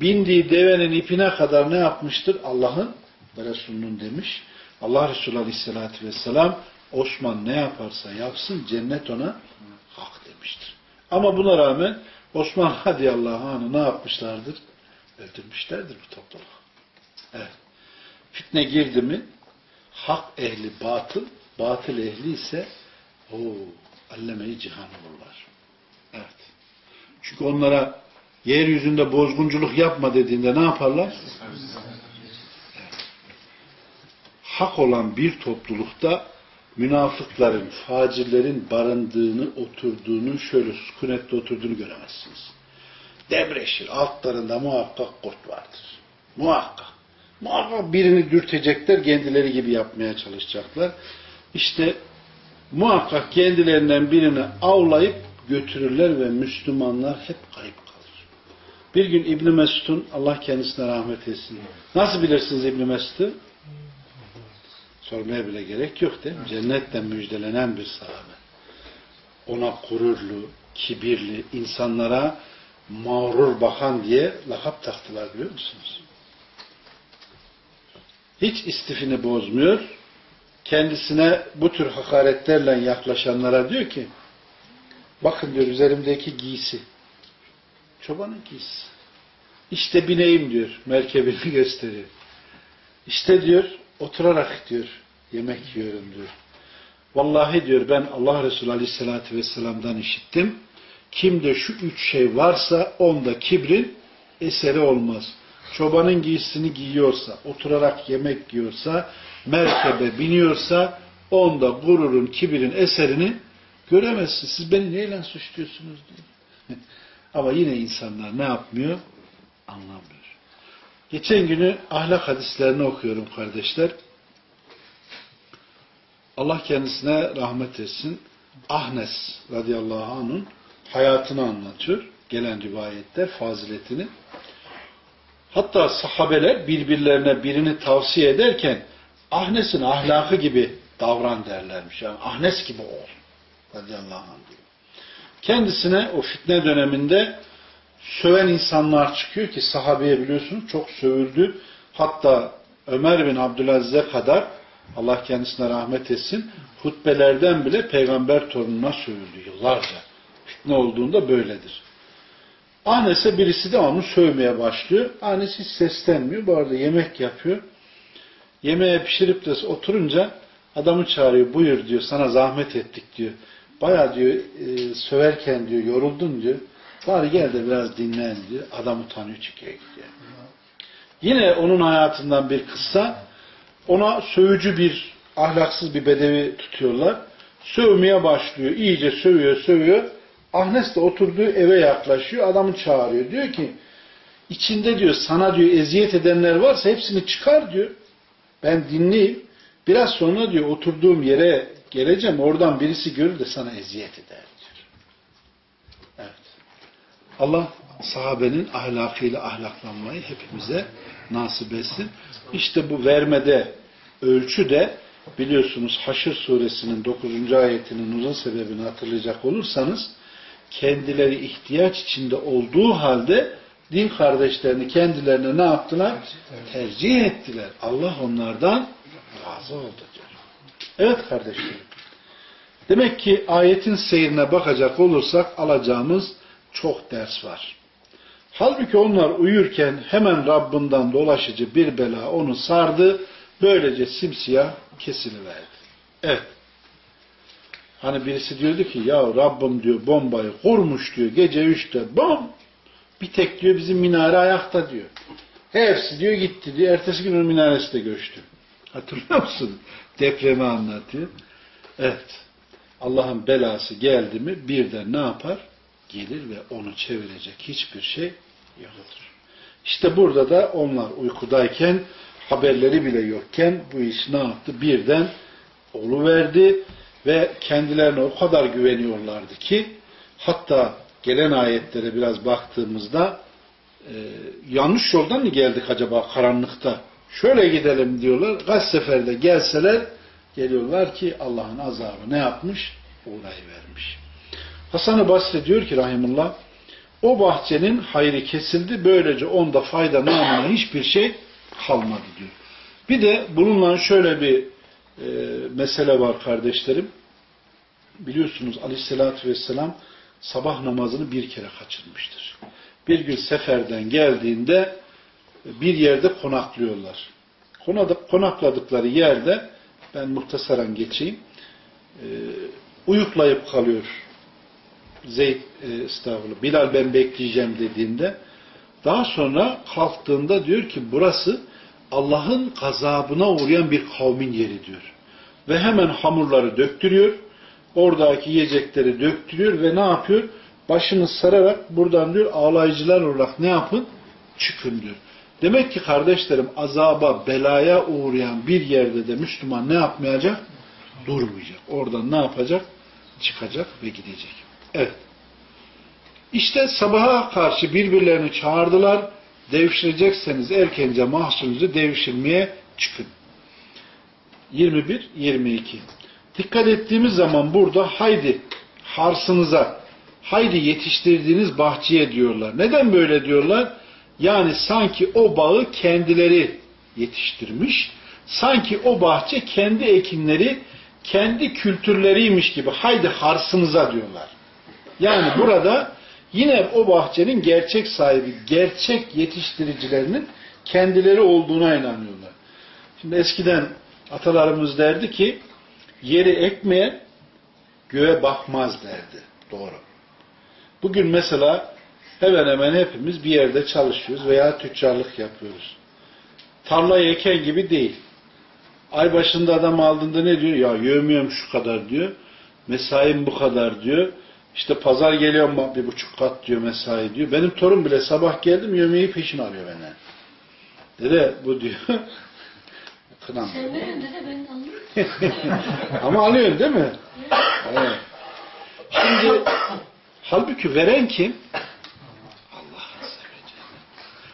bindiği devenin ipine kadar ne yapmıştır? Allah'ın Resulünün demiş. Allah Resulü Aleyhisselatü Vesselam Osman ne yaparsa yapsın cennet ona hak demiştir. Ama buna rağmen Osman radıyallahu anh'ı ne yapmışlardır? Öldürmüşlerdir bu topluluğu. Evet. Fitne girdi mi hak ehli batıl, batıl ehli ise o alleme-i cihan olurlar. Evet. Çünkü onlara yeryüzünde bozgunculuk yapma dediğinde ne yaparlar? Hak olan bir toplulukta münafıkların, facirlerin barındığını, oturduğunu, şöyle sükunette oturduğunu göremezsiniz. Debreşir, altlarında muhakkak kurt vardır. Muhakkak. Muhakkak birini dürtecekler, kendileri gibi yapmaya çalışacaklar. İşte muhakkak kendilerinden birini avlayıp götürürler ve Müslümanlar hep kayıp kalır. Bir gün İbn Mesud'un Allah kendisine rahmet etsin. Nasıl bilirsiniz İbn Mesud'u? Sormaya bile gerek yok değil mi? Cennetten müjdelenen bir sahabe. Ona gururlu, kibirli, insanlara mağrur bakan diye lakap taktılar biliyor musunuz? Hiç istifini bozmuyor. Kendisine bu tür hakaretlerle yaklaşanlara diyor ki bakın diyor üzerimdeki giysi çobanın giysisi. İşte bineyim diyor. Merkebini gösteriyor. İşte diyor oturarak diyor yemek yiyorum diyor. Vallahi diyor ben Allah Resulü Aleyhisselatü Vesselam'dan işittim. Kimde şu üç şey varsa onda kibrin eseri olmaz. Çobanın giysisini giyiyorsa, oturarak yemek yiyorsa, merkebe biniyorsa onda gururun, kibirin eserini göremezsiniz. Siz beni neyle suçluyorsunuz diyor. Ama yine insanlar ne yapmıyor? Anlamıyor. Geçen günü ahlak hadislerini okuyorum kardeşler. Allah kendisine rahmet etsin. Ahnes radıyallahu anh'ın hayatını anlatıyor. Gelen rivayetler, faziletini. Hatta sahabeler birbirlerine birini tavsiye ederken Ahnes'in ahlakı gibi davran derlermiş. Yani Ahnes gibi ol. Radıyallahu anh diyor. Kendisine o fitne döneminde söven insanlar çıkıyor ki sahabeye biliyorsunuz çok sövüldü. Hatta Ömer bin Abdülaziz'e kadar Allah kendisine rahmet etsin hutbelerden bile peygamber torununa sövüldü yıllarca. Fitne olduğunda böyledir. Annesi birisi de onu sövmeye başlıyor. Annesi hiç seslenmiyor. Bu arada yemek yapıyor. Yemeğe pişirip de oturunca adamı çağırıyor. Buyur diyor sana zahmet ettik diyor. Baya diyor e, söverken diyor yoruldun diyor. Bari gel de biraz dinlen diyor. Adam utanıyor çıkıyor gidiyor. Yine onun hayatından bir kıssa ona sövücü bir ahlaksız bir bedevi tutuyorlar. Sövmeye başlıyor. İyice sövüyor sövüyor. Ahnes de oturduğu eve yaklaşıyor. Adamı çağırıyor. Diyor ki içinde diyor sana diyor eziyet edenler varsa hepsini çıkar diyor. Ben dinleyeyim. Biraz sonra diyor oturduğum yere geleceğim. Oradan birisi görür de sana eziyet eder diyor. Evet. Allah sahabenin ahlakıyla ahlaklanmayı hepimize nasip etsin. İşte bu vermede ölçü de biliyorsunuz Haşr suresinin 9. ayetinin uzun sebebini hatırlayacak olursanız kendileri ihtiyaç içinde olduğu halde din kardeşlerini kendilerine ne yaptılar? Tercih ettiler. Allah onlardan razı oldu diyor. Evet kardeşlerim. Demek ki ayetin seyrine bakacak olursak alacağımız çok ders var. Halbuki onlar uyurken hemen Rabbinden dolaşıcı bir bela onu sardı. Böylece simsiyah kesiliverdi. Evet. Hani birisi diyordu ki ya Rabbim diyor bombayı kurmuş diyor gece üçte bom bir tek diyor bizim minare ayakta diyor. Hepsi diyor gitti diyor. Ertesi gün onun minaresi de göçtü. Hatırlıyor musun? Depremi anlatıyor. Evet. Allah'ın belası geldi mi birden ne yapar? Gelir ve onu çevirecek hiçbir şey yoktur. İşte burada da onlar uykudayken haberleri bile yokken bu iş ne yaptı? Birden verdi ve kendilerine o kadar güveniyorlardı ki hatta gelen ayetlere biraz baktığımızda e, yanlış yoldan mı geldik acaba karanlıkta? Şöyle gidelim diyorlar. Kaç seferde gelseler geliyorlar ki Allah'ın azabı ne yapmış? vermiş. Hasan-ı Basri diyor ki rahimullah o bahçenin hayrı kesildi. Böylece onda fayda namına hiçbir şey kalmadı diyor. Bir de bununla şöyle bir e, mesele var kardeşlerim. Biliyorsunuz aleyhissalatü vesselam sabah namazını bir kere kaçırmıştır. Bir gün seferden geldiğinde bir yerde konaklıyorlar. Konakladıkları yerde ben muhtasaran geçeyim. E, uyuklayıp kalıyor Zeyd e, estağfurullah Bilal ben bekleyeceğim dediğinde daha sonra kalktığında diyor ki burası Allah'ın gazabına uğrayan bir kavmin yeri diyor. Ve hemen hamurları döktürüyor. Oradaki yiyecekleri döktürüyor ve ne yapıyor? Başını sararak buradan diyor ağlayıcılar olarak ne yapın? Çıkın diyor. Demek ki kardeşlerim azaba, belaya uğrayan bir yerde de Müslüman ne yapmayacak? Durmayacak. Oradan ne yapacak? Çıkacak ve gidecek. Evet. İşte sabaha karşı birbirlerini çağırdılar. Devşirecekseniz erkence mahsununuzu devşirmeye çıkın. 21, 22. Dikkat ettiğimiz zaman burada haydi harsınıza, haydi yetiştirdiğiniz bahçeye diyorlar. Neden böyle diyorlar? Yani sanki o bağı kendileri yetiştirmiş, sanki o bahçe kendi ekinleri, kendi kültürleriymiş gibi haydi harsınıza diyorlar. Yani burada yine o bahçenin gerçek sahibi, gerçek yetiştiricilerinin kendileri olduğuna inanıyorlar. Şimdi eskiden atalarımız derdi ki yeri ekmeyen göğe bakmaz derdi. Doğru. Bugün mesela hemen hemen hepimiz bir yerde çalışıyoruz veya tüccarlık yapıyoruz. Tarlayı eken gibi değil. Ay başında adam aldığında ne diyor? Ya yövmüyorum şu kadar diyor. Mesaim bu kadar diyor. İşte pazar geliyor mu bir buçuk kat diyor mesai diyor. Benim torun bile sabah geldim yemeği peşin alıyor benden. Dede bu diyor. Kınam. Sen verin dede ben alayım. Ama alıyorsun değil mi? evet. Şimdi halbuki veren kim? Allah Azze ve Celle.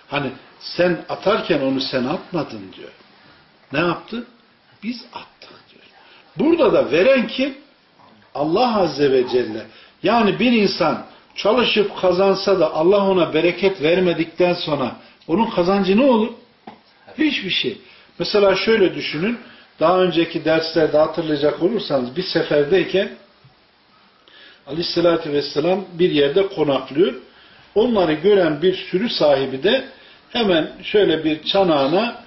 Hani sen atarken onu sen atmadın diyor. Ne yaptı? Biz attık diyor. Burada da veren kim? Allah Azze ve Celle. Yani bir insan çalışıp kazansa da Allah ona bereket vermedikten sonra onun kazancı ne olur? Hiçbir şey. Mesela şöyle düşünün. Daha önceki derslerde hatırlayacak olursanız bir seferdeyken Aleyhisselatü Vesselam bir yerde konaklıyor. Onları gören bir sürü sahibi de hemen şöyle bir çanağına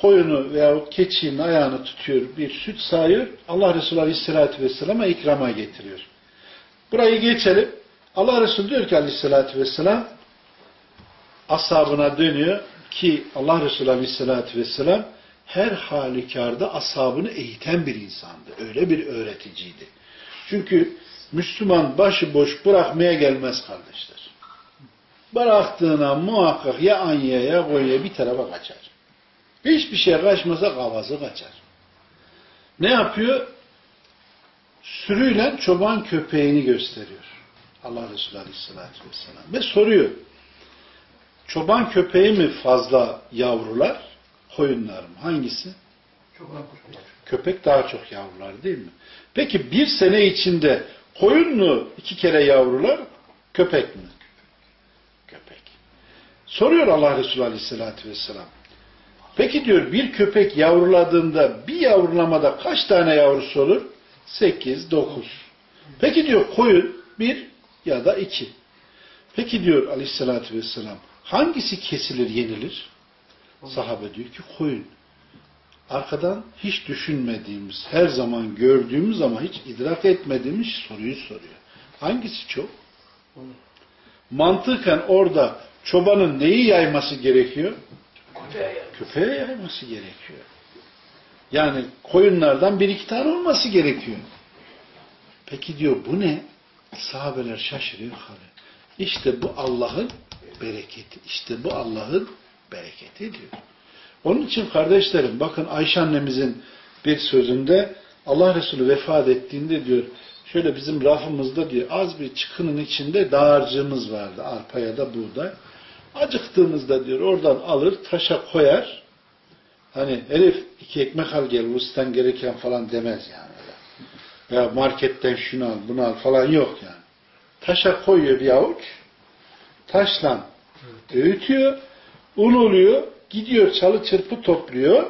koyunu veya keçinin ayağını tutuyor, bir süt sayıyor. Allah Resulü Aleyhisselatü Vesselam'a ikrama getiriyor. Burayı geçelim. Allah Resulü diyor ki aleyhissalatü vesselam ashabına dönüyor ki Allah Resulü aleyhissalatü vesselam her halükarda ashabını eğiten bir insandı. Öyle bir öğreticiydi. Çünkü Müslüman başıboş bırakmaya gelmez kardeşler. Bıraktığına muhakkak ya Anya'ya ya Konya'ya bir tarafa kaçar. Hiçbir şey kaçmasa kavazı kaçar. Ne yapıyor? Sürüyle çoban köpeğini gösteriyor. Allah Resulü Aleyhisselatü Vesselam. Ve soruyor. Çoban köpeği mi fazla yavrular, koyunlar mı? Hangisi? Çoban köpeği. Köpek daha çok yavrular değil mi? Peki bir sene içinde koyun mu iki kere yavrular, köpek mi? Köpek. Soruyor Allah Resulü Aleyhisselatü Vesselam. Peki diyor bir köpek yavruladığında bir yavrulamada kaç tane yavrusu olur? 8, 9. Peki diyor koyun bir ya da iki. Peki diyor aleyhissalatü vesselam hangisi kesilir yenilir? Sahabe diyor ki koyun. Arkadan hiç düşünmediğimiz, her zaman gördüğümüz ama hiç idrak etmediğimiz soruyu soruyor. Hangisi çok? Mantıken orada çobanın neyi yayması gerekiyor? Köpeğe yayması gerekiyor. Yani koyunlardan bir iki tane olması gerekiyor. Peki diyor bu ne? Sahabeler şaşırıyor. İşte bu Allah'ın bereketi. İşte bu Allah'ın bereket ediyor. Onun için kardeşlerim bakın Ayşe annemizin bir sözünde Allah Resulü vefat ettiğinde diyor şöyle bizim rafımızda diyor az bir çıkının içinde dağarcığımız vardı arpa ya da buğday. Acıktığımızda diyor oradan alır taşa koyar. Hani herif iki ekmek al gel Rus'tan gereken falan demez yani. Ya marketten şunu al bunu al falan yok yani. Taşa koyuyor bir avuç. Taşla öğütüyor. Un oluyor. Gidiyor çalı çırpı topluyor.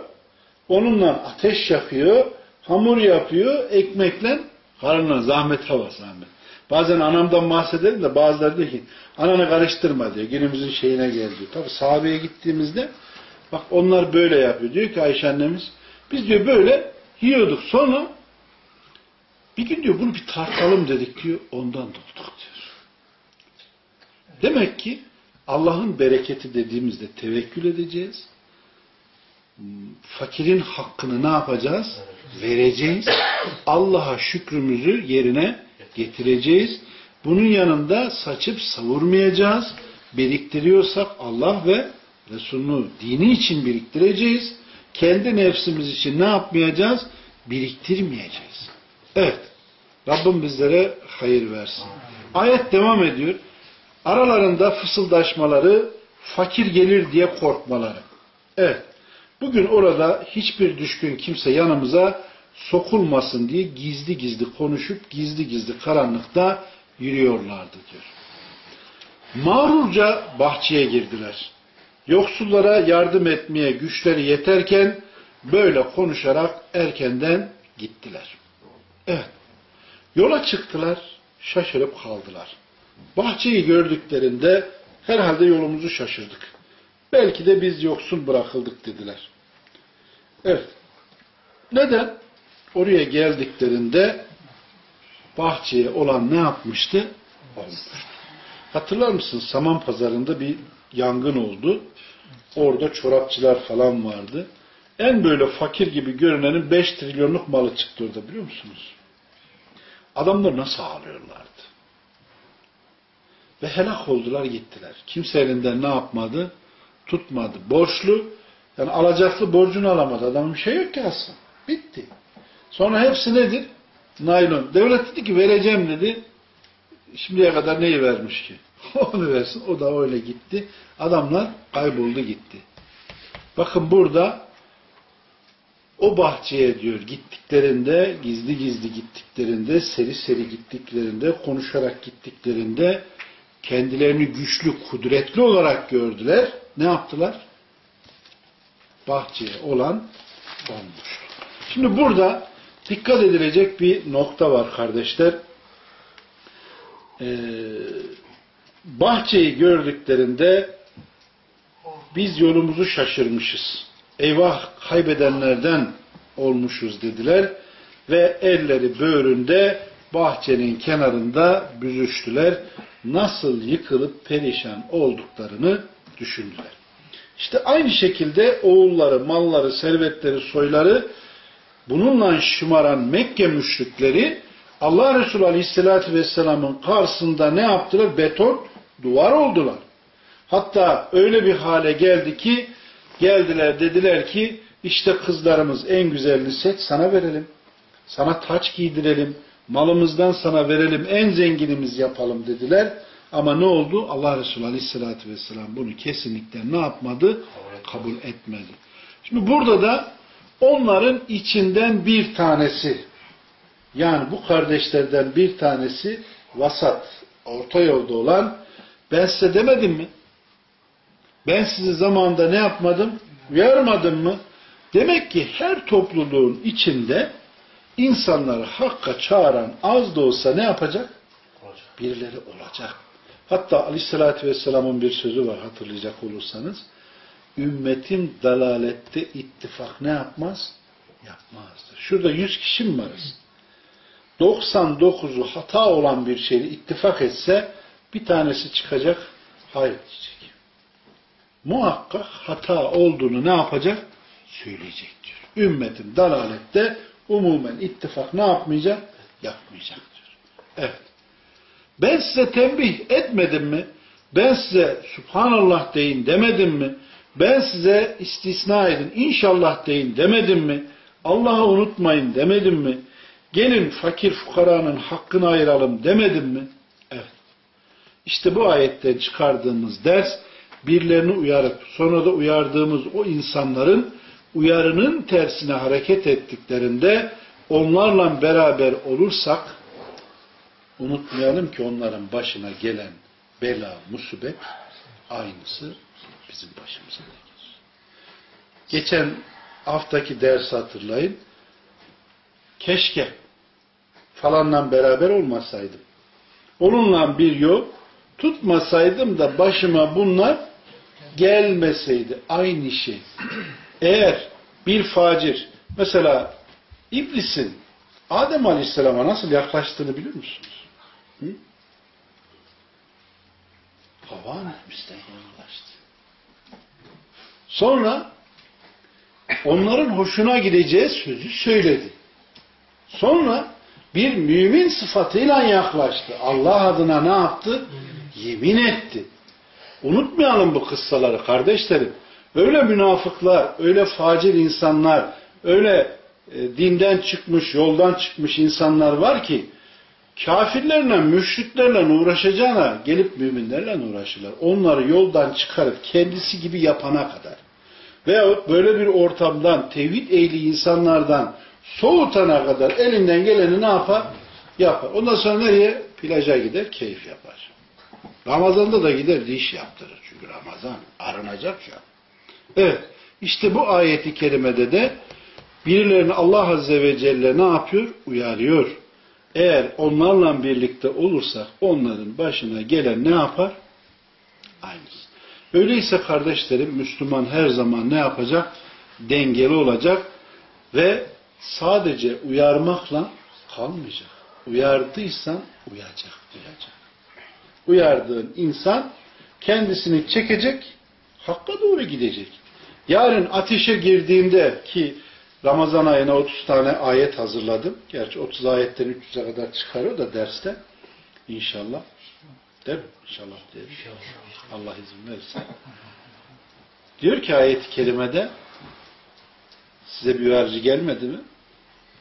Onunla ateş yakıyor. Hamur yapıyor. Ekmekle karnına zahmet hava zahmet. Bazen anamdan bahsederim de bazıları diyor ki ananı karıştırma diyor. Günümüzün şeyine geldi. Tabi sahabeye gittiğimizde bak onlar böyle yapıyor. Diyor ki Ayşe annemiz biz diyor böyle yiyorduk. Sonra bir gün diyor bunu bir tartalım dedik diyor. Ondan dolduk diyor. Demek ki Allah'ın bereketi dediğimizde tevekkül edeceğiz. Fakirin hakkını ne yapacağız? Vereceğiz. Allah'a şükrümüzü yerine getireceğiz. Bunun yanında saçıp savurmayacağız. Biriktiriyorsak Allah ve Resulünü dini için biriktireceğiz. Kendi nefsimiz için ne yapmayacağız? Biriktirmeyeceğiz. Evet. Rabbim bizlere hayır versin. Ayet devam ediyor. Aralarında fısıldaşmaları, fakir gelir diye korkmaları. Evet. Bugün orada hiçbir düşkün kimse yanımıza sokulmasın diye gizli gizli konuşup gizli gizli karanlıkta yürüyorlardı diyor. Mağrurca bahçeye girdiler. Yoksullara yardım etmeye güçleri yeterken böyle konuşarak erkenden gittiler. Evet. Yola çıktılar, şaşırıp kaldılar. Bahçeyi gördüklerinde herhalde yolumuzu şaşırdık. Belki de biz yoksul bırakıldık dediler. Evet. Neden? Oraya geldiklerinde bahçeye olan ne yapmıştı? Olmuştu. Hatırlar mısın? Saman pazarında bir yangın oldu. Orada çorapçılar falan vardı. En böyle fakir gibi görünenin 5 trilyonluk malı çıktı orada biliyor musunuz? Adamlar nasıl ağlıyorlardı? Ve helak oldular gittiler. Kimse elinden ne yapmadı? Tutmadı. Borçlu, yani alacaklı borcunu alamadı. Adamın bir şey yok ki aslında. Bitti. Sonra hepsi nedir? Naylon. Devlet dedi ki vereceğim dedi. Şimdiye kadar neyi vermiş ki? Onu versin. O da öyle gitti. Adamlar kayboldu gitti. Bakın burada o bahçeye diyor gittiklerinde, gizli gizli gittiklerinde, seri seri gittiklerinde, konuşarak gittiklerinde kendilerini güçlü, kudretli olarak gördüler. Ne yaptılar? Bahçeye olan olmuş. Şimdi burada dikkat edilecek bir nokta var kardeşler. Ee, bahçeyi gördüklerinde biz yolumuzu şaşırmışız. Eyvah kaybedenlerden olmuşuz dediler ve elleri böğründe bahçenin kenarında büzüştüler. Nasıl yıkılıp perişan olduklarını düşündüler. İşte aynı şekilde oğulları, malları, servetleri, soyları bununla şımaran Mekke müşrikleri Allah Resulü Aleyhisselatü Vesselam'ın karşısında ne yaptılar? Beton duvar oldular. Hatta öyle bir hale geldi ki geldiler dediler ki işte kızlarımız en güzelini seç sana verelim. Sana taç giydirelim. Malımızdan sana verelim. En zenginimiz yapalım dediler. Ama ne oldu? Allah Resulü Aleyhisselatü Vesselam bunu kesinlikle ne yapmadı? Kabul etmedi. Şimdi burada da onların içinden bir tanesi yani bu kardeşlerden bir tanesi vasat, orta yolda olan ben size demedim mi? Ben sizi zamanında ne yapmadım? Uyarmadım mı? Demek ki her topluluğun içinde insanları hakka çağıran az da olsa ne yapacak? Birileri olacak. Hatta Aleyhisselatü Vesselam'ın bir sözü var hatırlayacak olursanız. Ümmetim dalalette ittifak ne yapmaz? Yapmazdır. Şurada yüz kişi mi varız? 99'u hata olan bir şeyi ittifak etse bir tanesi çıkacak, hayır diyecek. Muhakkak hata olduğunu ne yapacak? Söyleyecek diyor. Ümmetin dalalette umumen ittifak ne yapmayacak? Yapmayacak diyor. Evet. Ben size tembih etmedim mi? Ben size Subhanallah deyin demedim mi? Ben size istisna edin, inşallah deyin demedim mi? Allah'ı unutmayın demedim mi? Gelin fakir fukaranın hakkını ayıralım demedim mi? Evet. İşte bu ayetten çıkardığımız ders birilerini uyarıp sonra da uyardığımız o insanların uyarının tersine hareket ettiklerinde onlarla beraber olursak unutmayalım ki onların başına gelen bela, musibet aynısı bizim başımıza gelir. Geçen haftaki dersi hatırlayın. Keşke falanla beraber olmasaydım. Onunla bir yol tutmasaydım da başıma bunlar gelmeseydi. Aynı şey. Eğer bir facir mesela iblisin Adem Aleyhisselam'a nasıl yaklaştığını biliyor musunuz? Hı? Hava bizden yaklaştı. Sonra onların hoşuna gideceği sözü söyledi. Sonra bir mümin sıfatıyla yaklaştı. Allah adına ne yaptı? Yemin etti. Unutmayalım bu kıssaları kardeşlerim. Öyle münafıklar, öyle facir insanlar, öyle e, dinden çıkmış, yoldan çıkmış insanlar var ki kafirlerle, müşriklerle uğraşacağına gelip müminlerle uğraşırlar. Onları yoldan çıkarıp kendisi gibi yapana kadar. Veyahut böyle bir ortamdan, tevhid ehli insanlardan soğutana kadar elinden geleni ne yapar? Yapar. Ondan sonra nereye? Plaja gider, keyif yapar. Ramazan'da da gider, diş yaptırır. Çünkü Ramazan arınacak ya. Evet. İşte bu ayeti kerimede de birilerini Allah Azze ve Celle ne yapıyor? Uyarıyor. Eğer onlarla birlikte olursak onların başına gelen ne yapar? Aynısı. Öyleyse kardeşlerim Müslüman her zaman ne yapacak? Dengeli olacak ve sadece uyarmakla kalmayacak. Uyardıysan uyacak, uyacak. Uyardığın insan kendisini çekecek, hakka doğru gidecek. Yarın ateşe girdiğinde ki Ramazan ayına 30 tane ayet hazırladım. Gerçi 30 ayetten 300'e kadar çıkarıyor da derste. İnşallah. Değil mi? İnşallah diyelim. Allah izin verirse. Diyor ki ayet-i kerimede size bir uyarıcı gelmedi mi?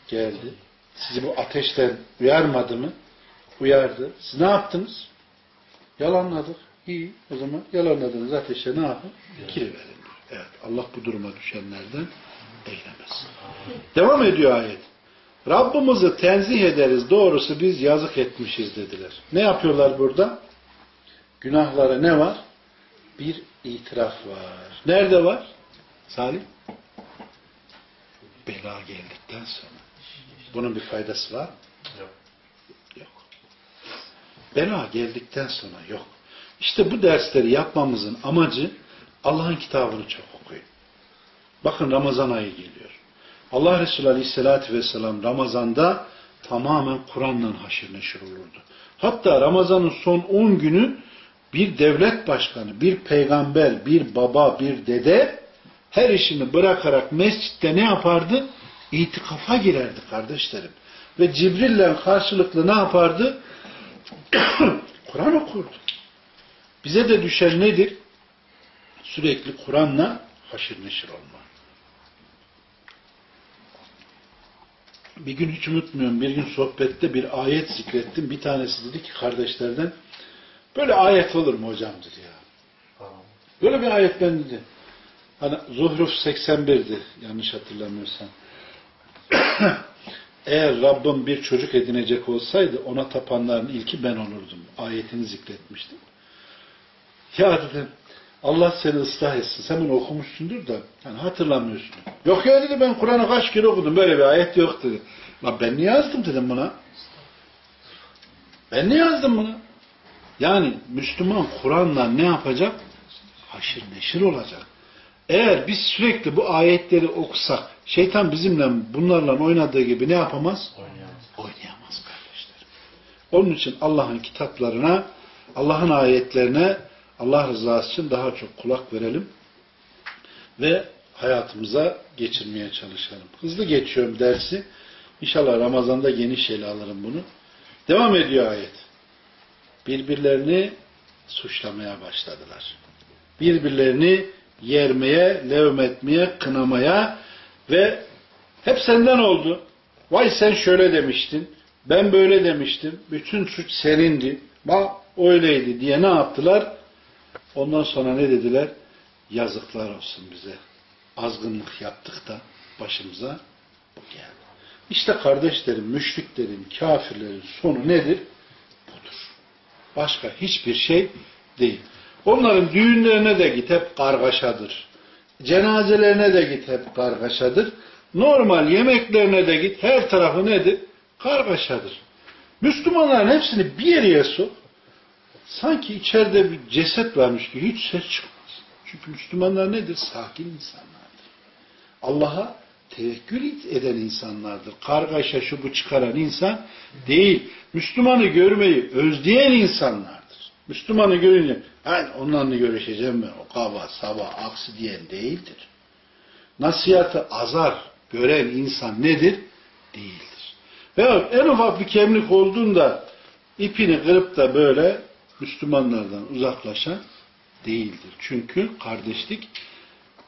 Geldi. Sizi bu ateşten uyarmadı mı? Uyardı. Siz ne yaptınız? Yalanladık. İyi. O zaman yalanladığınız ateşe ne yapın? Giriverin. Evet. Allah bu duruma düşenlerden eylemesin. Devam ediyor ayet. Rabbimizi tenzih ederiz. Doğrusu biz yazık etmişiz dediler. Ne yapıyorlar burada? Günahları ne var? Bir itiraf var. Nerede var? Salim? Bela geldikten sonra. Bunun bir faydası var mı? Yok. Yok. Bela geldikten sonra yok. İşte bu dersleri yapmamızın amacı Allah'ın kitabını çok okuyun. Bakın Ramazan ayı geliyor. Allah Resulü Aleyhisselatü Vesselam Ramazan'da tamamen Kur'an'la haşir neşir olurdu. Hatta Ramazan'ın son 10 günü bir devlet başkanı, bir peygamber, bir baba, bir dede her işini bırakarak mescitte ne yapardı? İtikafa girerdi kardeşlerim. Ve Cibril'le karşılıklı ne yapardı? Kur'an okurdu. Bize de düşen nedir? Sürekli Kur'an'la haşir neşir olma. Bir gün hiç unutmuyorum. Bir gün sohbette bir ayet zikrettim. Bir tanesi dedi ki kardeşlerden böyle ayet olur mu hocam dedi ya. Böyle bir ayet ben dedi. Hani Zuhruf 81'di yanlış hatırlamıyorsam. Eğer Rabbim bir çocuk edinecek olsaydı ona tapanların ilki ben olurdum. Ayetini zikretmiştim. Ya dedim Allah seni ıslah etsin. Sen bunu okumuşsundur da yani hatırlamıyorsun. Yok ya dedi ben Kur'an'ı kaç kere okudum. Böyle bir ayet yok dedi. Lan ben niye yazdım dedim buna? Ben niye yazdım bunu? Yani Müslüman Kur'an'la ne yapacak? Haşır neşir olacak. Eğer biz sürekli bu ayetleri okusak, şeytan bizimle bunlarla oynadığı gibi ne yapamaz? Oynayamaz. Oynayamaz kardeşlerim. Onun için Allah'ın kitaplarına, Allah'ın ayetlerine Allah rızası için daha çok kulak verelim ve hayatımıza geçirmeye çalışalım. Hızlı geçiyorum dersi. İnşallah Ramazan'da geniş ele alırım bunu. Devam ediyor ayet. Birbirlerini suçlamaya başladılar. Birbirlerini yermeye, levmetmeye, kınamaya ve hep senden oldu. Vay sen şöyle demiştin, ben böyle demiştim, bütün suç senindi, bak öyleydi diye ne yaptılar? Ondan sonra ne dediler? Yazıklar olsun bize. Azgınlık yaptık da başımıza bu geldi. İşte kardeşlerim, müşriklerin, kafirlerin sonu nedir? Budur. Başka hiçbir şey değil. Onların düğünlerine de git hep kargaşadır. Cenazelerine de git hep kargaşadır. Normal yemeklerine de git her tarafı nedir? Kargaşadır. Müslümanların hepsini bir yere sok. Sanki içeride bir ceset varmış ki hiç ses çıkmaz. Çünkü Müslümanlar nedir? Sakin insanlardır. Allah'a tevekkül eden insanlardır. Kargaşa şu bu çıkaran insan değil. Müslümanı görmeyi özleyen insanlardır. Müslümanı görünce ben onlarla görüşeceğim ben o kaba sabah aksi diyen değildir. Nasihatı azar gören insan nedir? Değildir. Veyahut en ufak bir kemlik olduğunda ipini kırıp da böyle Müslümanlardan uzaklaşan değildir. Çünkü kardeşlik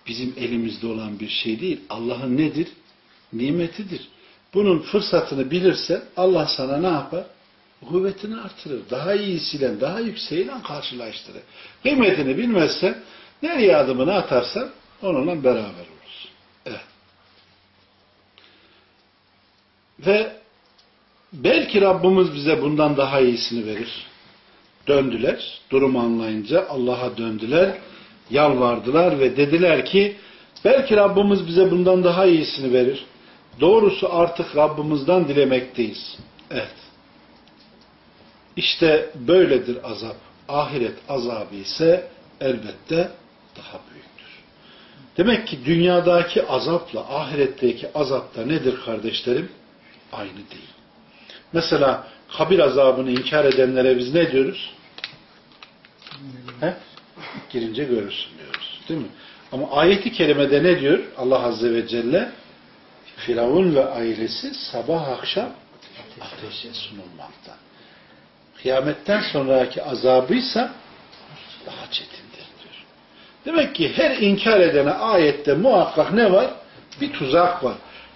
bizim elimizde olan bir şey değil. Allah'ın nedir? Nimetidir. Bunun fırsatını bilirse Allah sana ne yapar? Kuvvetini artırır. Daha iyisiyle, daha yükseğiyle karşılaştırır. Kıymetini bilmezsen nereye adımını atarsan onunla beraber olursun. Evet. Ve belki Rabbimiz bize bundan daha iyisini verir. Döndüler. Durumu anlayınca Allah'a döndüler. Yalvardılar ve dediler ki belki Rabbimiz bize bundan daha iyisini verir. Doğrusu artık Rabbimizden dilemekteyiz. Evet. İşte böyledir azap. Ahiret azabı ise elbette daha büyüktür. Demek ki dünyadaki azapla ahiretteki azap da nedir kardeşlerim? Aynı değil. Mesela kabir azabını inkar edenlere biz ne diyoruz? He? Girince görürsün diyoruz. Değil mi? Ama ayeti kerimede ne diyor Allah Azze ve Celle? Firavun ve ailesi sabah akşam ateşe sunulmakta. Kıyametten sonraki azabıysa daha çetindir diyor. Demek ki her inkar edene ayette muhakkak ne var? Bir tuzak var.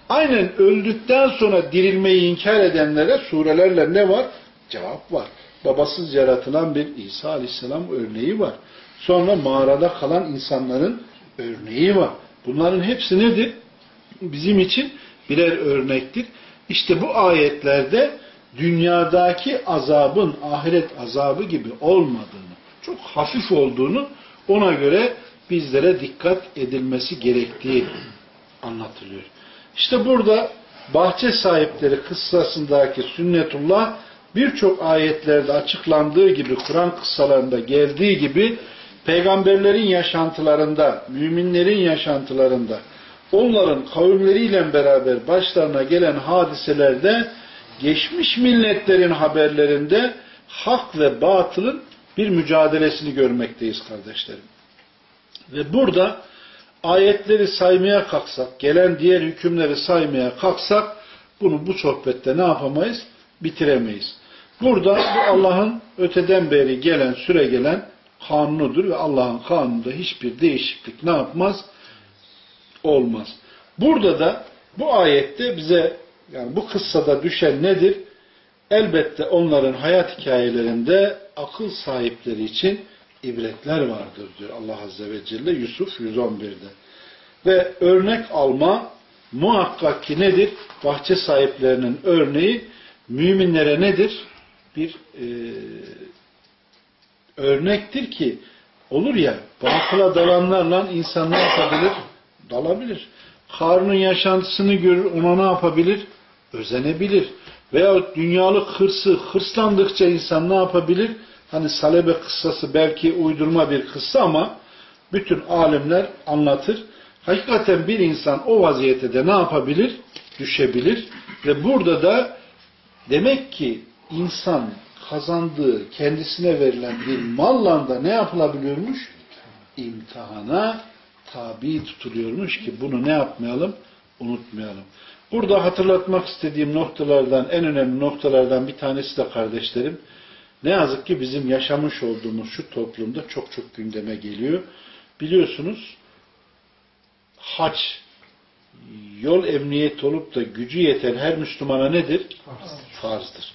Aynen öldükten sonra dirilmeyi inkar edenlere surelerle ne var? Cevap var. Babasız yaratılan bir İsa Aleyhisselam örneği var. Sonra mağarada kalan insanların örneği var. Bunların hepsi nedir? Bizim için birer örnektir. İşte bu ayetlerde dünyadaki azabın ahiret azabı gibi olmadığını, çok hafif olduğunu ona göre bizlere dikkat edilmesi gerektiği anlatılıyor. İşte burada bahçe sahipleri kıssasındaki sünnetullah birçok ayetlerde açıklandığı gibi Kur'an kıssalarında geldiği gibi peygamberlerin yaşantılarında, müminlerin yaşantılarında onların kavimleriyle beraber başlarına gelen hadiselerde geçmiş milletlerin haberlerinde hak ve batılın bir mücadelesini görmekteyiz kardeşlerim. Ve burada ayetleri saymaya kalksak, gelen diğer hükümleri saymaya kalksak bunu bu sohbette ne yapamayız? Bitiremeyiz. Burada bu Allah'ın öteden beri gelen, süre gelen kanunudur ve Allah'ın kanununda hiçbir değişiklik ne yapmaz? Olmaz. Burada da bu ayette bize yani bu kıssada düşen nedir? Elbette onların hayat hikayelerinde akıl sahipleri için ibretler vardır diyor Allah Azze ve Celle Yusuf 111'de. Ve örnek alma muhakkak ki nedir? Bahçe sahiplerinin örneği müminlere nedir? Bir e, örnektir ki olur ya batıla dalanlarla insan ne yapabilir? Dalabilir. Karnın yaşantısını görür ona ne yapabilir? Özenebilir. Veyahut dünyalık hırsı hırslandıkça insan ne yapabilir? Hani salebe kıssası belki uydurma bir kıssa ama bütün alimler anlatır. Hakikaten bir insan o vaziyette de ne yapabilir? Düşebilir. Ve burada da demek ki insan kazandığı, kendisine verilen bir malla da ne yapılabiliyormuş? İmtihana tabi tutuluyormuş ki bunu ne yapmayalım? Unutmayalım. Burada hatırlatmak istediğim noktalardan, en önemli noktalardan bir tanesi de kardeşlerim, ne yazık ki bizim yaşamış olduğumuz şu toplumda çok çok gündeme geliyor. Biliyorsunuz hac yol emniyet olup da gücü yeten her Müslümana nedir? Farzdır.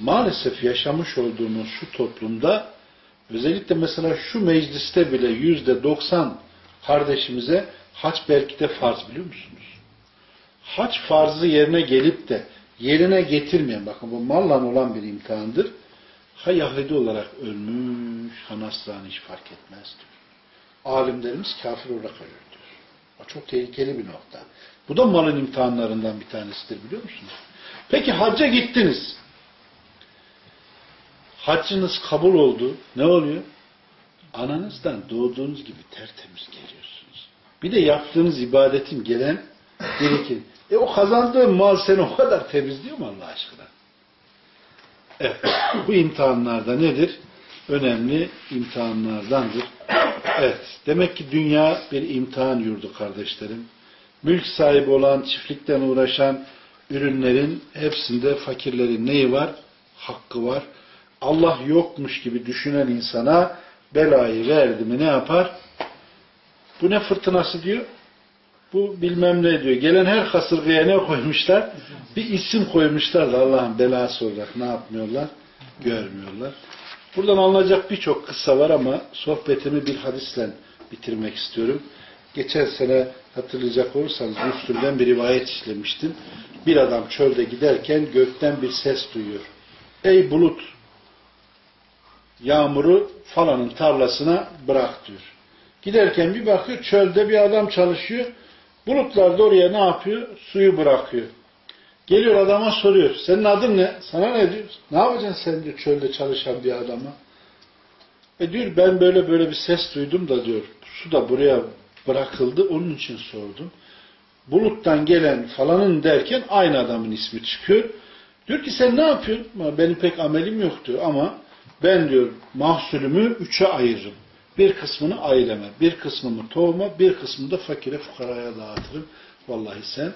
Maalesef yaşamış olduğumuz şu toplumda özellikle mesela şu mecliste bile yüzde doksan kardeşimize hac belki de farz biliyor musunuz? Hac farzı yerine gelip de yerine getirmeyen, bakın bu malla olan bir imtihandır. Ha Yahudi olarak ölmüş, ha Nasrani hiç fark etmez diyor. Alimlerimiz kafir olarak ölür diyor. Çok tehlikeli bir nokta. Bu da malın imtihanlarından bir tanesidir biliyor musunuz? Peki hacca gittiniz. Haccınız kabul oldu. Ne oluyor? Ananızdan doğduğunuz gibi tertemiz geliyorsunuz. Bir de yaptığınız ibadetin gelen birikir. E o kazandığın mal seni o kadar temizliyor mu Allah aşkına? Evet. Bu imtihanlarda nedir? Önemli imtihanlardandır. Evet. Demek ki dünya bir imtihan yurdu kardeşlerim. Mülk sahibi olan, çiftlikten uğraşan ürünlerin hepsinde fakirlerin neyi var? Hakkı var. Allah yokmuş gibi düşünen insana belayı verdi mi ne yapar? Bu ne fırtınası diyor? Bu bilmem ne diyor. Gelen her kasırgaya ne koymuşlar? Bir isim koymuşlar da Allah'ın belası olarak ne yapmıyorlar? Görmüyorlar. Buradan alınacak birçok kıssa var ama sohbetimi bir hadisle bitirmek istiyorum. Geçen sene hatırlayacak olursanız Müslüm'den bir rivayet işlemiştim. Bir adam çölde giderken gökten bir ses duyuyor. Ey bulut! Yağmuru falanın tarlasına bırak diyor. Giderken bir bakıyor çölde bir adam çalışıyor. Bulutlar da oraya ne yapıyor? Suyu bırakıyor. Geliyor adama soruyor. Senin adın ne? Sana ne diyor? Ne yapacaksın sen diyor çölde çalışan bir adama? E diyor ben böyle böyle bir ses duydum da diyor. Su da buraya bırakıldı. Onun için sordum. Buluttan gelen falanın derken aynı adamın ismi çıkıyor. Diyor ki sen ne yapıyorsun? Benim pek amelim yok diyor ama ben diyor mahsulümü üçe ayırırım. Bir kısmını aileme, bir kısmını tohuma, bir kısmını da fakire fukaraya dağıtırım. Vallahi sen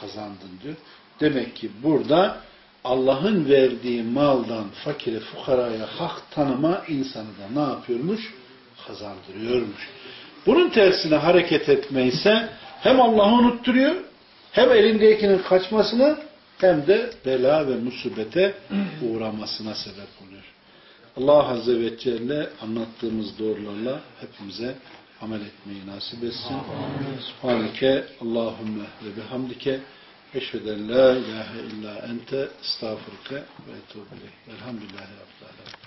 kazandın diyor. Demek ki burada Allah'ın verdiği maldan fakire fukaraya hak tanıma insanı da ne yapıyormuş? Kazandırıyormuş. Bunun tersine hareket etme ise hem Allah'ı unutturuyor, hem elindekinin kaçmasını hem de bela ve musibete uğramasına sebep oluyor. Allah Azze ve Celle anlattığımız doğrularla hepimize amel etmeyi nasip etsin. Subhaneke Allahümme ve bihamdike eşveden la ilahe illa ente estağfurke ve etubu Elhamdülillahi Rabbil Alemin.